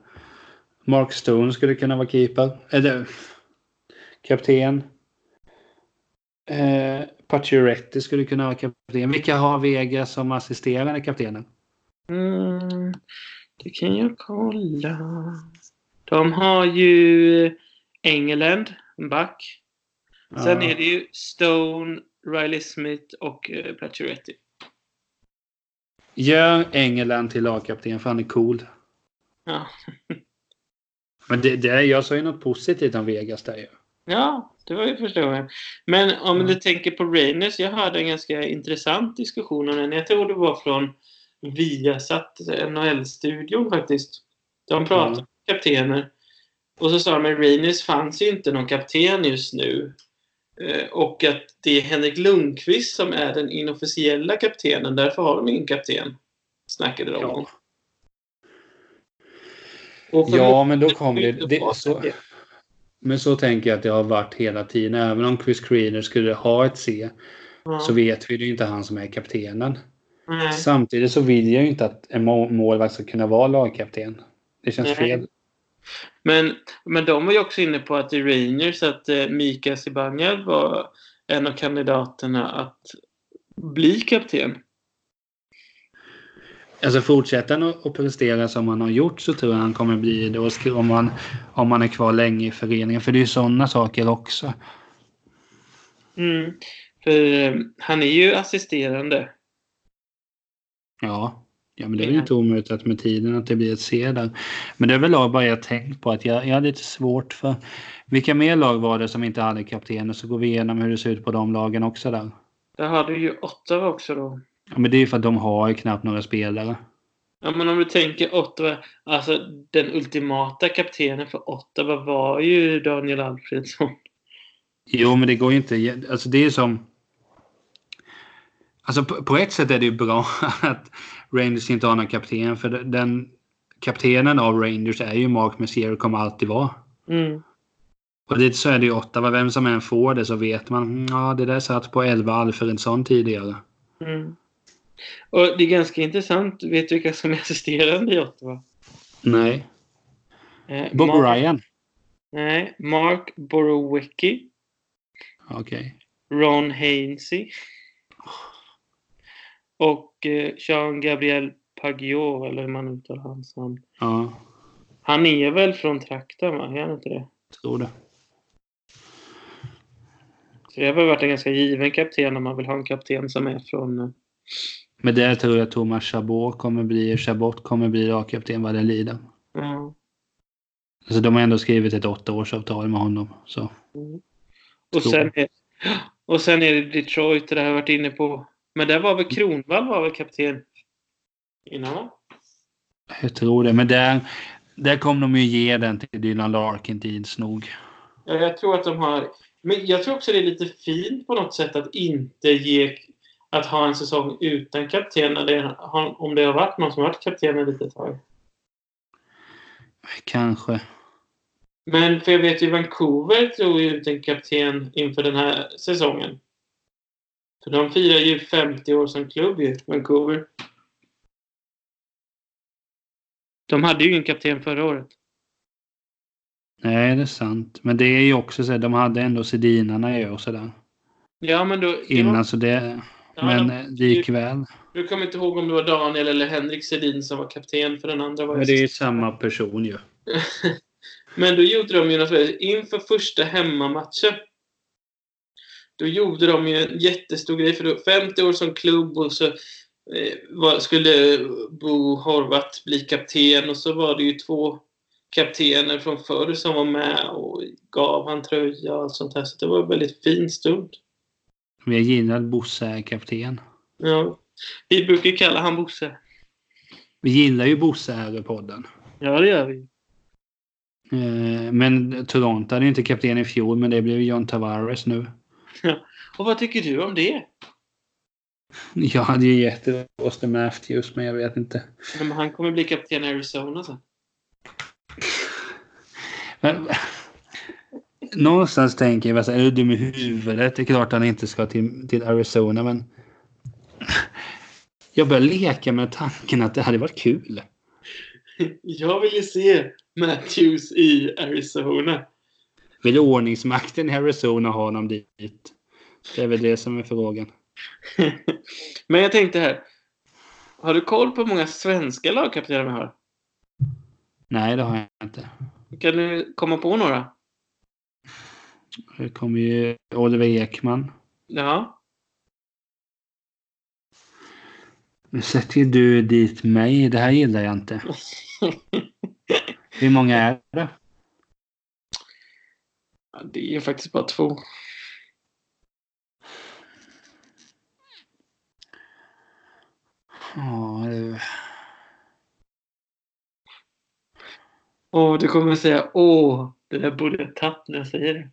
Speaker 1: Mark Stone skulle kunna vara keeper. Eller kapten. Eh, Pacioretty skulle kunna vara kapten. Vilka har Vegas som assisterande kaptener?
Speaker 2: Mm, det kan jag kolla. De har ju England, en back. Sen
Speaker 1: Ja.
Speaker 2: är det ju Stone, Riley Smith och eh, Pacioretty.
Speaker 1: Gör England till lagkapten för han är cool.
Speaker 2: Ja.
Speaker 1: Men det, det, jag sa ju något positivt om Vegas där ju.
Speaker 2: ja, det var ju första gången. Men om
Speaker 1: Ja.
Speaker 2: du tänker på Rangers, jag hörde en ganska intressant diskussion om den. Jag tror det var från Viasat NHL-studion faktiskt. De pratade
Speaker 1: Ja.
Speaker 2: om kaptener. Och så sa de att Rangers fanns ju inte någon kapten just nu. Eh, Och att det är Henrik Lundqvist som är den inofficiella kaptenen. Därför har de ingen kapten. Snackade de om.
Speaker 1: Ja, ja men då kom det, det så, Men så tänker jag att det har varit hela tiden. Även om Chris Greener skulle ha ett C
Speaker 2: Ja.
Speaker 1: så vet vi det är inte han som är kaptenen.
Speaker 2: Nej.
Speaker 1: Samtidigt så vill jag ju inte att en må- målvakt ska kunna vara lagkapten. Det känns
Speaker 2: Nej.
Speaker 1: fel.
Speaker 2: Men, men de var ju också inne på att i Rangers att eh, Mika Zibanejad var en av kandidaterna att bli kapten.
Speaker 1: Alltså fortsätter han att prestera som han har gjort så tror jag han kommer bli det om han, om han är kvar länge i föreningen. För det är ju sådana saker också.
Speaker 2: Mm. För eh, han är ju assisterande.
Speaker 1: Ja. Ja men det är väl inte omöjligt att med tiden att det blir ett C där. Men det är väl lag bara jag tänkt på att jag, jag har lite svårt för vilka mer lag var det som inte hade kapten och så går vi igenom hur det ser ut på de lagen också där.
Speaker 2: Där har du ju Ottawa också då.
Speaker 1: Ja, men det är ju för att de har ju knappt några spelare.
Speaker 2: Ja, men om du tänker Ottawa, alltså den ultimata kaptenen för Ottawa var ju Daniel Alfredsson.
Speaker 1: Jo, men det går ju inte. Alltså det är som. Alltså på, på ett sätt är det ju bra att Rangers inte har någon kapten för den kaptenen av Rangers är ju Mark Messier och kommer alltid vara.
Speaker 2: Mm.
Speaker 1: Och lite så är det ju Ottawa. Vem som än får det så vet man. "Mm, Ja, det där satt på 11 Alfredsson tidigare.
Speaker 2: Mm. Och det är ganska intressant. Vet du vilka som är assisterande i Ottawa?
Speaker 1: Nej.
Speaker 2: Eh,
Speaker 1: Bob
Speaker 2: Mark,
Speaker 1: Ryan.
Speaker 2: Nej, Mark Borowicki,
Speaker 1: Okej.
Speaker 2: Ron Hainsey och eh, Jean-Gabriel Pagiot, eller hur man uttalar hans namn.
Speaker 1: Ja,
Speaker 2: Han är väl från trakten, va? Är han inte det?
Speaker 1: tror det.
Speaker 2: Det har väl varit en ganska given kapten om man vill ha en kapten som är från...
Speaker 1: Men där tror jag Thomas Chabot kommer bli, Chabot kommer bli lagkapten vad det lider.
Speaker 2: Ja.
Speaker 1: Alltså de har ändå skrivit ett åttaårsavtal med honom. Så.
Speaker 2: Och
Speaker 1: Tror
Speaker 2: sen, är, och sen är det Detroit, det har jag varit inne på. Men där var väl Kronwall var väl kapten innan?
Speaker 1: Jag tror det. Men där, där kommer de ju ge den till Dylan Larkin tids nog.
Speaker 2: Ja, jag tror att de har... Men jag tror också det är lite fint på något sätt att inte ge... Att ha en säsong utan kapten har- om det har varit någon som varit kapten ett litet tag.
Speaker 1: Kanske.
Speaker 2: Men för jag vet ju Vancouver tog ju ut en kapten inför den här säsongen. För de firar ju 50 år som klubb ju, Vancouver. De hade ju ingen kapten förra året.
Speaker 1: Nej, det är sant. Men det är ju också så att de hade ändå Sedinarna ju och sådär.
Speaker 2: Ja, men då... det var-
Speaker 1: Innan så det...
Speaker 2: ja,
Speaker 1: Men
Speaker 2: de-
Speaker 1: eh, likväl.
Speaker 2: Du kommer inte ihåg om det var Daniel eller Henrik Sedin som var kapten för den andra var
Speaker 1: Men det är ju samma person ju.
Speaker 2: Men då gjorde de ju något inför första hemmamatchen. Då gjorde de ju en jättestor grej för då, 50 år som klubb och så eh, skulle Bo Horvath bli kapten och så var det ju två kaptener från förr som var med och gav han tröja och sånt här. Så det var en väldigt fin stund.
Speaker 1: Vi gillar att Bosse är kapten.
Speaker 2: Ja. Vi brukar kalla han Bosse.
Speaker 1: Vi gillar ju Bosse här i podden.
Speaker 2: Ja, det gör vi.
Speaker 1: Eh, Men Toronto hade inte kapten i fjol, men det blev John Tavares nu.
Speaker 2: Och vad tycker du om det?
Speaker 1: Jag hade ju gett Austin Matthews, men jag vet inte.
Speaker 2: Men han kommer bli kapten i Arizona sen.
Speaker 1: Men, någonstans tänker jag, är du dum i huvudet? Det är klart han inte ska till, till Arizona, men jag börjar leka med tanken att det hade varit kul.
Speaker 2: Jag vill ju se Matthews i Arizona.
Speaker 1: Vill ordningsmakten i Arizona ha honom dit? Det är väl det som är frågan.
Speaker 2: Men jag tänkte här. Har du koll på hur många svenska lagkaptener vi har?
Speaker 1: Nej, det har jag inte.
Speaker 2: Kan du komma på några?
Speaker 1: Det kommer ju Oliver Ekman.
Speaker 2: Ja.
Speaker 1: Nu sätter ju du dit mig. Det här gillar jag inte. Hur många är det?
Speaker 2: Ja, Det är faktiskt bara två.
Speaker 1: Ja, det...
Speaker 2: Och du kommer säga åh, det där borde jag tagit när jag säger det.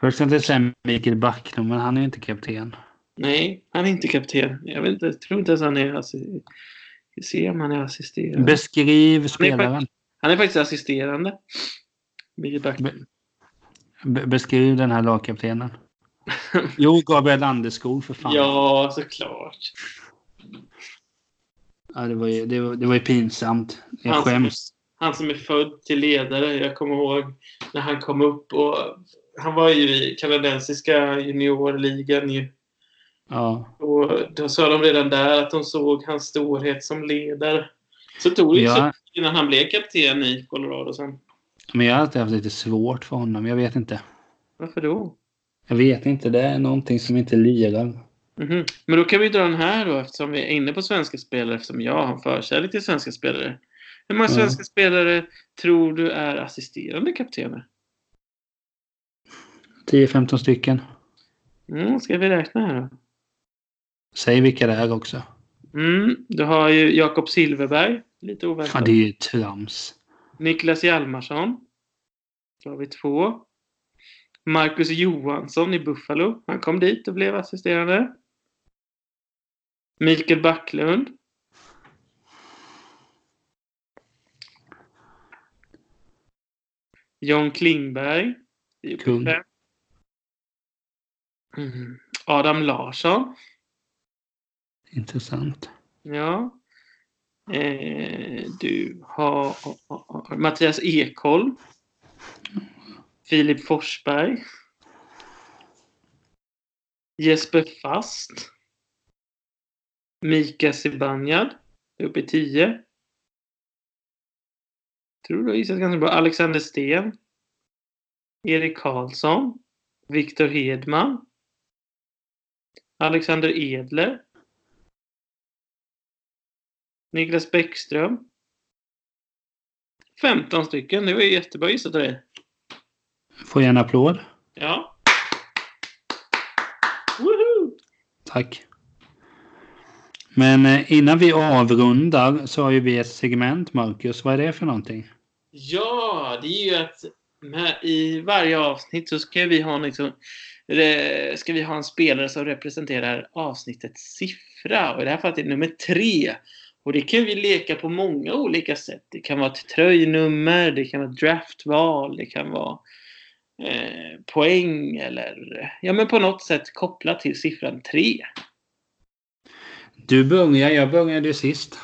Speaker 1: Först tänkte jag säga Mikael Backlund, men han är ju inte kapten.
Speaker 2: Nej, han är inte kapten. Jag vet inte, jag tror inte ens han är assisterande. Vi ser om han är assisterande.
Speaker 1: Beskriv spelaren.
Speaker 2: Han är faktiskt assisterande. Mikael Back.
Speaker 1: Be- be- beskriv den här lagkaptenen. Jo, Gabriel Landeskog för fan.
Speaker 2: Ja, såklart.
Speaker 1: Ja, det, var ju, det, var, det var ju pinsamt. Jag
Speaker 2: Han
Speaker 1: skäms.
Speaker 2: Han som är född till ledare. Jag kommer ihåg när han kom upp och han var ju i kanadensiska juniorligan ju.
Speaker 1: Ja.
Speaker 2: Och då sa de redan där att de såg hans storhet som ledare. Så tog det ju
Speaker 1: Ja.
Speaker 2: så innan han blev kapten i Colorado sen.
Speaker 1: Men jag har alltid haft lite svårt för honom. Jag vet inte.
Speaker 2: Varför då?
Speaker 1: Jag vet inte. Det är någonting som inte lirar.
Speaker 2: Mhm. Men då kan vi dra den här då eftersom vi är inne på svenska spelare eftersom jag har en förkärlek till svenska spelare. Hur många
Speaker 1: Ja.
Speaker 2: svenska spelare tror du är assisterande kaptener?
Speaker 1: 10-15 stycken.
Speaker 2: Mm, ska vi räkna här då?
Speaker 1: Säg vilka det är också.
Speaker 2: Mm, du har ju Jakob Silverberg. Lite
Speaker 1: Ja,
Speaker 2: oväntat.
Speaker 1: det är ju trams.
Speaker 2: Niklas Hjalmarsson. Då har vi två. Marcus Johansson i Buffalo. Han kom dit och blev assisterande. Mikael Backlund. John Klingberg.
Speaker 1: Kung.
Speaker 2: Mm. Adam Larsson.
Speaker 1: Intressant.
Speaker 2: Ja. Eh, du har Mattias Ekholm. Filip Forsberg. Jesper Fast. Mika Zibanejad. Uppe i 10. Tror du har gissat ganska bra. Alexander Sten. Erik Karlsson. Viktor Hedman. Alexander Edler. Niklas Bäckström. 15 stycken. Det var ju jättebra gissat av dig.
Speaker 1: Får jag en applåd?
Speaker 2: Ja. Woho!
Speaker 1: Tack. Men eh, innan vi avrundar så har ju vi ett segment, Marcus. Vad är det för någonting?
Speaker 2: Ja, det är ju att med, i varje avsnitt så ska vi ha liksom, ska vi ha en spelare som representerar avsnittets siffra. Och i det här fallet är det nummer tre. Och det kan vi leka på många olika sätt. Det kan vara ett tröjnummer, det kan vara ett draftval, det kan vara eh, poäng eller ja, men på något sätt kopplat till siffran tre.
Speaker 1: Du börjar, jag började sist.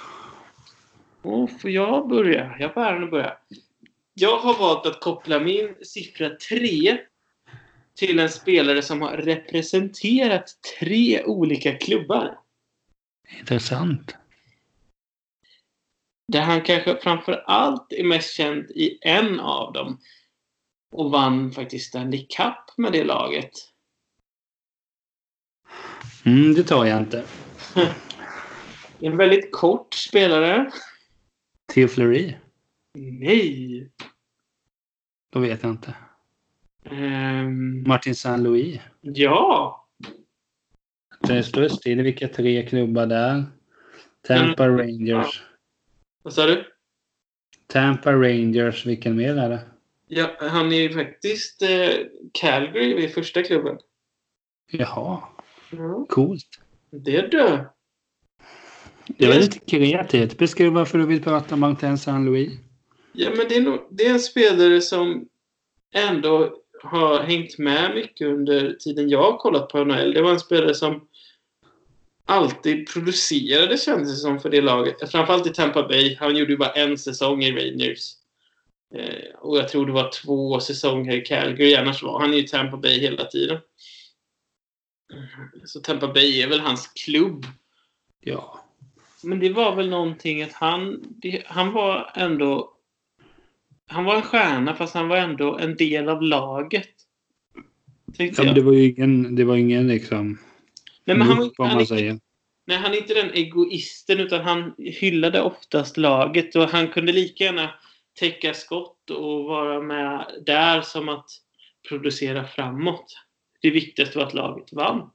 Speaker 2: Och får jag börja? Jag får äran att börja. Jag har valt att koppla min siffra 3 till en spelare som har representerat tre olika klubbar.
Speaker 1: Intressant.
Speaker 2: Där han kanske framför allt är mest känd i en av dem. Och vann faktiskt Stanley Cup med det laget.
Speaker 1: Mm, det tar jag inte.
Speaker 2: En väldigt kort spelare.
Speaker 1: Theo Fleury?
Speaker 2: Nej!
Speaker 1: Då vet jag inte.
Speaker 2: Ehm,
Speaker 1: Martin Saint-Louis?
Speaker 2: ja!
Speaker 1: Det står still vilka tre klubbar där. Tampa Rangers.
Speaker 2: Vad sa du?
Speaker 1: Tampa Rangers, vilken mer är det?
Speaker 2: Ja, han är ju faktiskt eh, Calgary vid första klubben.
Speaker 1: Jaha,
Speaker 2: Ja,
Speaker 1: coolt.
Speaker 2: det du.
Speaker 1: Det var lite kreativt. Beskriv varför du vill prata om Martin Saint-Louis.
Speaker 2: Ja, men det är, nog, det är en spelare som ändå har hängt med mycket under tiden jag har kollat på NHL. Det var en spelare som alltid producerade kändes det som för det laget. Framförallt i Tampa Bay. Han gjorde ju bara en säsong i Rangers. Eh, och jag tror det var två säsonger i Calgary. Annars var han i Tampa Bay hela tiden. Så Tampa Bay är väl hans klubb.
Speaker 1: Ja.
Speaker 2: Men det var väl någonting att han, det, han var ändå... Han var en stjärna fast han var ändå en del av laget.
Speaker 1: Ja det var ju ingen, det var ingen liksom...
Speaker 2: Nej, men han, han,
Speaker 1: man säger.
Speaker 2: nej, han är inte den egoisten utan han hyllade oftast laget och han kunde lika gärna täcka skott och vara med där som att producera framåt. Det viktigaste var att laget vann.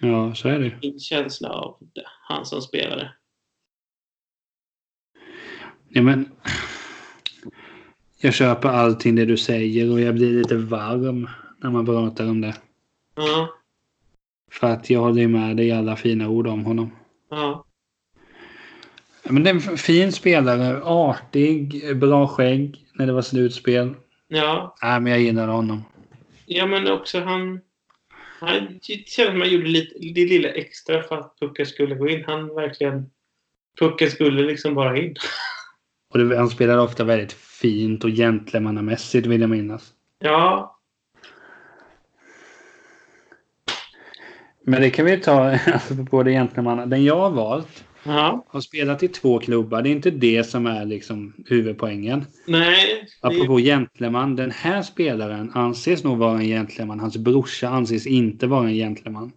Speaker 1: Ja, så är det.
Speaker 2: Min känsla av det, han som spelare.
Speaker 1: Ja, men... Jag köper allting det du säger och jag blir lite varm när man pratar om det.
Speaker 2: Ja,
Speaker 1: För att jag håller med dig i alla fina ord om honom.
Speaker 2: ja.
Speaker 1: Ja, Men det är en fin spelare. Artig, bra skägg när det var slutspel.
Speaker 2: Ja,
Speaker 1: Nej, men jag gillar honom.
Speaker 2: Ja, men också han... Han som att man gjorde lite, det lilla extra för att pucken skulle gå in. Han verkligen... Pucken skulle liksom bara in.
Speaker 1: Och det, han spelade ofta väldigt fint och gentlemannamässigt vill jag minnas.
Speaker 2: Ja,
Speaker 1: Men det kan vi ta apropå det gentlemanna. Den jag har valt
Speaker 2: ja.
Speaker 1: har spelat i två klubbar. Det är inte det som är liksom huvudpoängen.
Speaker 2: Nej. Det,
Speaker 1: Apropå gentleman. Den här spelaren anses nog vara en gentleman. Hans brorsa anses inte vara en gentleman.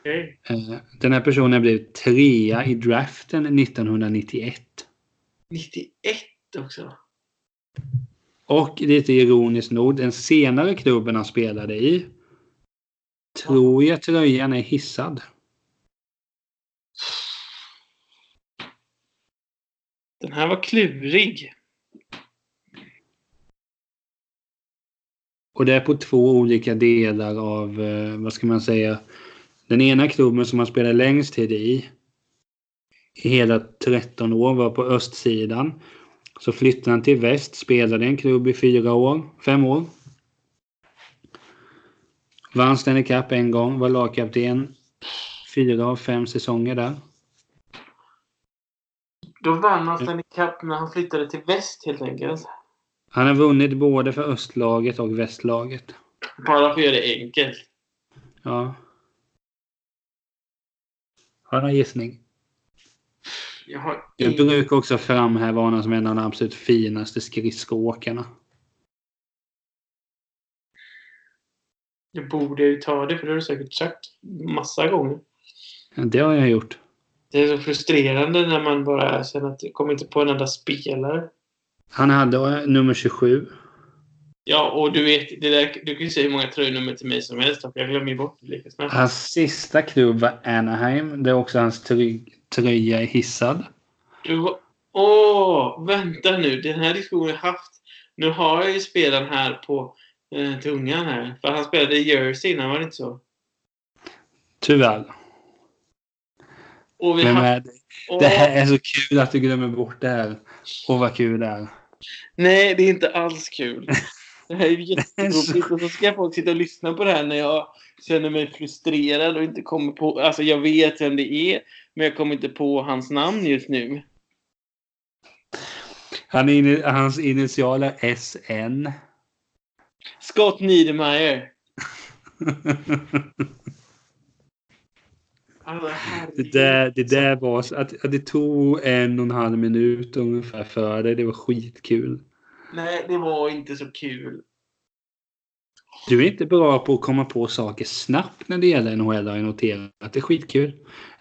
Speaker 2: okej.
Speaker 1: Eh, Den här personen blev trea i draften 1991.
Speaker 2: 91 också.
Speaker 1: Och lite ironiskt nog, den senare klubben han spelade i tror jag tröjan är hissad.
Speaker 2: Den här var klurig.
Speaker 1: Och det är på två olika delar av, eh, vad ska man säga, den ena klubben som han spelade längst tid i, i hela 13 år, var på östsidan. Så flyttade han till väst, spelade en klubb i fyra år, fem år. Vann Stanley Cup en gång, var lagkapten fyra av fem säsonger där.
Speaker 2: Då vann han Stanley Cup när han flyttade till väst helt enkelt.
Speaker 1: Han har vunnit både för östlaget och västlaget.
Speaker 2: Bara för att göra det enkelt.
Speaker 1: Ja. Har du någon gissning?
Speaker 2: Jag har
Speaker 1: Jag
Speaker 2: ingen-
Speaker 1: brukar också framhäva honom som en av de absolut finaste skridskoåkarna.
Speaker 2: Du borde ju ta det, för det har du säkert sagt massa gånger.
Speaker 1: Ja, Det har jag gjort.
Speaker 2: Det är så frustrerande när man bara känner att det kommer inte på en enda spelare.
Speaker 1: Han hade eh, nummer 27.
Speaker 2: Ja, och du vet, det där, du kan ju säga hur många tröjnummer till mig som helst. Jag glömmer ju bort det lika snabbt.
Speaker 1: Hans sista klubb var Anaheim. Det är också hans tröj- tröja är hissad.
Speaker 2: Åh, vänta nu. Den här diskussionen har jag haft. Nu har jag ju spelaren här på eh, tungan här. För han spelade i Jersey innan, var det inte så?
Speaker 1: Tyvärr.
Speaker 2: Och vi
Speaker 1: Men med,
Speaker 2: åh,
Speaker 1: det här är så kul att du glömmer bort det här. Åh, vad kul det är.
Speaker 2: Nej, det är inte alls kul. Det här är ju jättejobbigt. Och så ska folk sitta och lyssna på det här när jag känner mig frustrerad och inte kommer på... Alltså, jag vet vem det är, men jag kommer inte på hans namn just nu.
Speaker 1: Han är ini- hans initialer SN.
Speaker 2: Scott Niedermayer. Alltså,
Speaker 1: Det där, det där var så att, att det tog en och en halv minut ungefär för dig. Det var skitkul.
Speaker 2: Nej, det var inte så kul.
Speaker 1: Du är inte bra på att komma på saker snabbt när det gäller NHL har jag noterat. Att det är skitkul.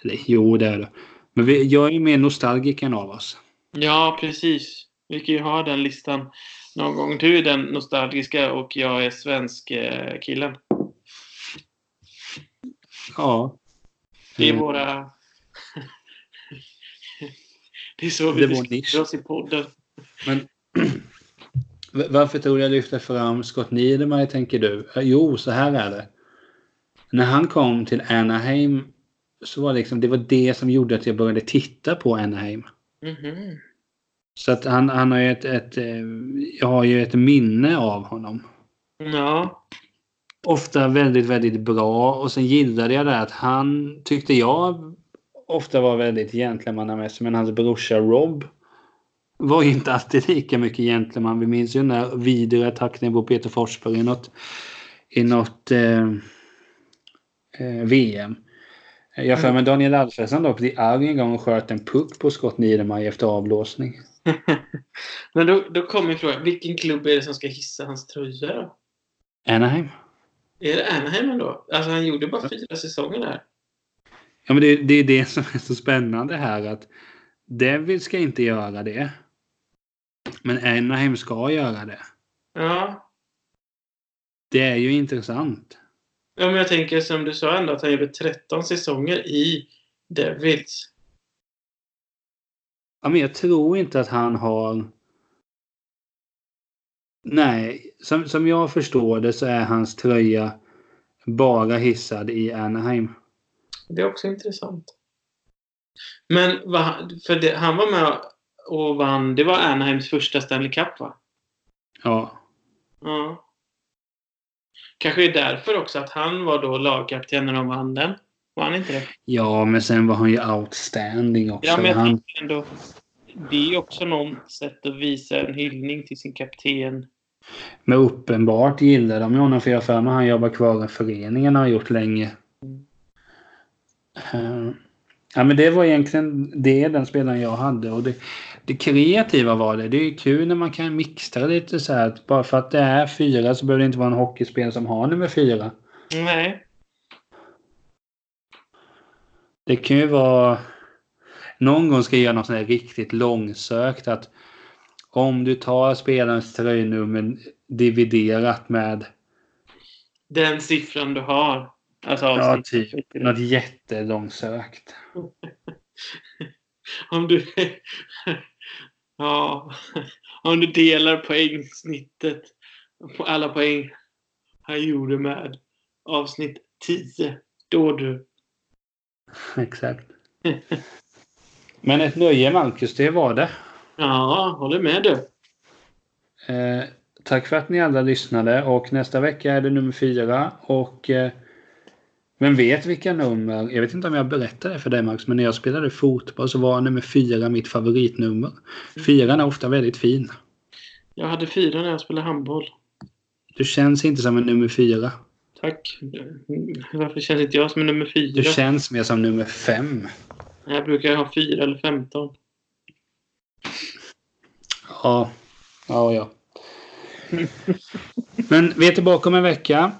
Speaker 1: Eller jo, det är det. Men vi, jag är mer nostalgiker av oss.
Speaker 2: Ja, precis. Vi kan ju ha den listan någon gång. Du är den nostalgiska och jag är svensk eh, killen.
Speaker 1: Ja.
Speaker 2: Det är
Speaker 1: Mm.
Speaker 2: våra... det är så vi beskriver oss i podden.
Speaker 1: V- Varför tror jag lyfter fram Scott Niedermayer tänker du? Eh, Jo, så här är det. När han kom till Anaheim så var det liksom, det var det som gjorde att jag började titta på Anaheim.
Speaker 2: Mhm.
Speaker 1: Så att han, han har ju ett, ett, eh, jag har ju ett minne av honom.
Speaker 2: Ja.
Speaker 1: Ofta väldigt, väldigt bra och sen gillade jag det att han tyckte jag ofta var väldigt gentlemannamässig men hans brorsa Rob var ju inte alltid lika mycket gentleman. Vi minns ju den där videoattacken på Peter Forsberg i något, i något eh, eh, VM. Jag för mig Daniel Alfredsson dock blev arg en gång och sköt en puck på Scott Niedermayer efter avblåsning.
Speaker 2: Men då, då kommer frågan. Vilken klubb är det som ska hissa hans tröja då?
Speaker 1: Anaheim.
Speaker 2: Är det Anaheim ändå? Alltså han gjorde bara fyra säsonger där.
Speaker 1: Ja, men det, det är det som är så spännande här att Devil ska inte göra det. Men Anaheim ska göra det.
Speaker 2: Ja.
Speaker 1: Det är ju intressant.
Speaker 2: Ja, men jag tänker som du sa ändå att han gjorde 13 säsonger i Devils.
Speaker 1: Ja, men jag tror inte att han har... Nej, som, som jag förstår det så är hans tröja bara hissad i Anaheim.
Speaker 2: Det är också intressant. Men vad för det, han var med och vann. Det var Anaheims första Stanley Cup va?
Speaker 1: Ja.
Speaker 2: Ja. Kanske är därför också att han var då lagkapten när de vann den. Var han inte det?
Speaker 1: Ja, men sen var han ju outstanding också.
Speaker 2: Ja, men jag
Speaker 1: han,
Speaker 2: ändå. Det är också något sätt att visa en hyllning till sin kapten.
Speaker 1: men uppenbart gillar de honom för jag för mig han jobbar kvar i föreningen har gjort länge. Eh, ja, men det var egentligen det den spelaren jag hade. Och det, det kreativa var det. Det är kul när man kan mixa lite så här. Bara för att det är fyra så behöver det inte vara en hockeyspelare som har nummer fyra.
Speaker 2: Nej.
Speaker 1: Det kan ju vara... Någon gång ska jag göra något sånt här riktigt långsökt. Att om du tar spelarens tröjnummer dividerat med
Speaker 2: Den siffran du har. Alltså
Speaker 1: ja, typ något jättelångsökt.
Speaker 2: Om du... ja. Om du delar poängsnittet på alla poäng han gjorde med avsnitt 10. Då du.
Speaker 1: Exakt. Men ett nöje Marcus, det var det.
Speaker 2: Ja, håller med du.
Speaker 1: Eh, tack för att ni alla lyssnade och nästa vecka är det nummer fyra och eh, vem vet vilka nummer? Jag vet inte om jag berättade det för dig Max, men när jag spelade fotboll så var nummer fyra mitt favoritnummer. Fyran är ofta väldigt fin.
Speaker 2: Jag hade fyra när jag spelade handboll.
Speaker 1: Du känns inte som en nummer fyra.
Speaker 2: Tack. Varför känns inte jag som en nummer fyra?
Speaker 1: Du känns mer som nummer fem.
Speaker 2: Jag brukar ha fyra eller femton.
Speaker 1: Ja, ja, ja. Men vi är tillbaka om en vecka.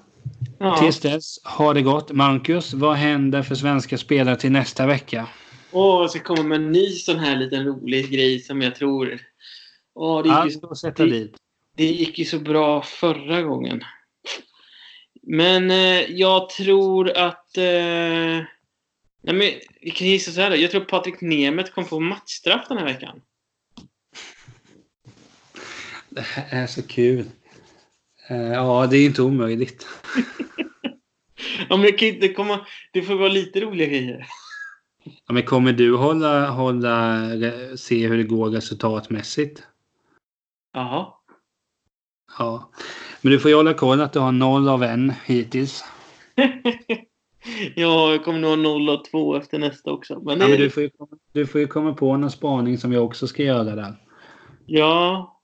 Speaker 1: Ja. Tills dess, ha det gott. Marcus, vad händer för svenska spelare till nästa vecka?
Speaker 2: Åh, jag ska komma med en ny sån här liten rolig grej som jag tror... Åh, det, gick ju,
Speaker 1: sätta det, dit.
Speaker 2: det gick ju så bra förra gången. Men eh, jag tror att... Eh, nej men, vi kan gissa så här. Jag tror Patrik Nemeth kommer få matchstraff den här veckan.
Speaker 1: Det här är så kul. Eh, ja, det är inte omöjligt.
Speaker 2: ja, men jag kan inte komma... Det får vara lite roliga grejer.
Speaker 1: Ja, men kommer du hålla, hålla, se hur det går resultatmässigt?
Speaker 2: Jaha.
Speaker 1: Ja. Men du får ju hålla koll att du har noll av en hittills.
Speaker 2: ja, jag kommer nog ha noll av två efter nästa också.
Speaker 1: Men, ja, men du, får ju, du får ju komma på någon spaning som jag också ska göra där.
Speaker 2: Ja.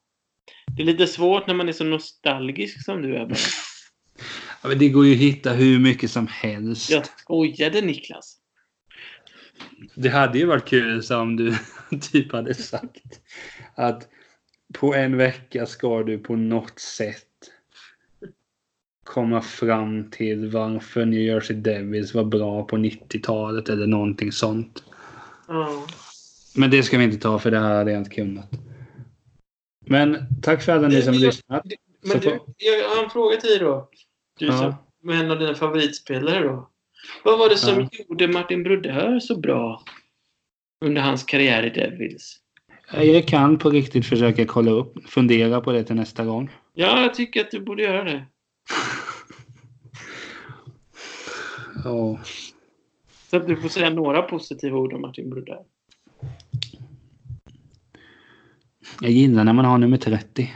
Speaker 2: Det är lite svårt när man är så nostalgisk som du är.
Speaker 1: ja, men det går ju att hitta hur mycket som helst.
Speaker 2: Jag skojade Niklas.
Speaker 1: Det hade ju varit kul om du typ hade sagt att på en vecka ska du på något sätt komma fram till varför New Jersey Devils var bra på 90-talet eller någonting sånt.
Speaker 2: Mm.
Speaker 1: Men det ska vi inte ta för det här hade jag inte kunnat. Men tack för alla ni som lyssnat.
Speaker 2: Men du, jag har en fråga till dig då. Du ja. som är en av dina favoritspelare då. Vad var det som ja. gjorde Martin Brodeur så bra under hans karriär i Devils?
Speaker 1: Jag kan på riktigt försöka kolla upp, fundera på det till nästa gång.
Speaker 2: Ja, jag tycker att du borde göra det.
Speaker 1: ja.
Speaker 2: Så att du får säga några positiva ord om Martin Brodeur.
Speaker 1: Jag gillar när man har nummer 30.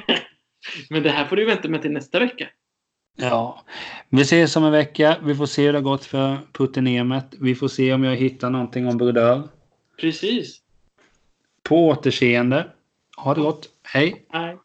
Speaker 2: Men det här får du vänta med till nästa vecka.
Speaker 1: Ja. Vi ses om en vecka. Vi får se hur det har gått för Puttinemet. Vi får se om jag hittar någonting om Brodeur.
Speaker 2: Precis.
Speaker 1: På återseende. Ha det gott. Hej.
Speaker 2: Hej.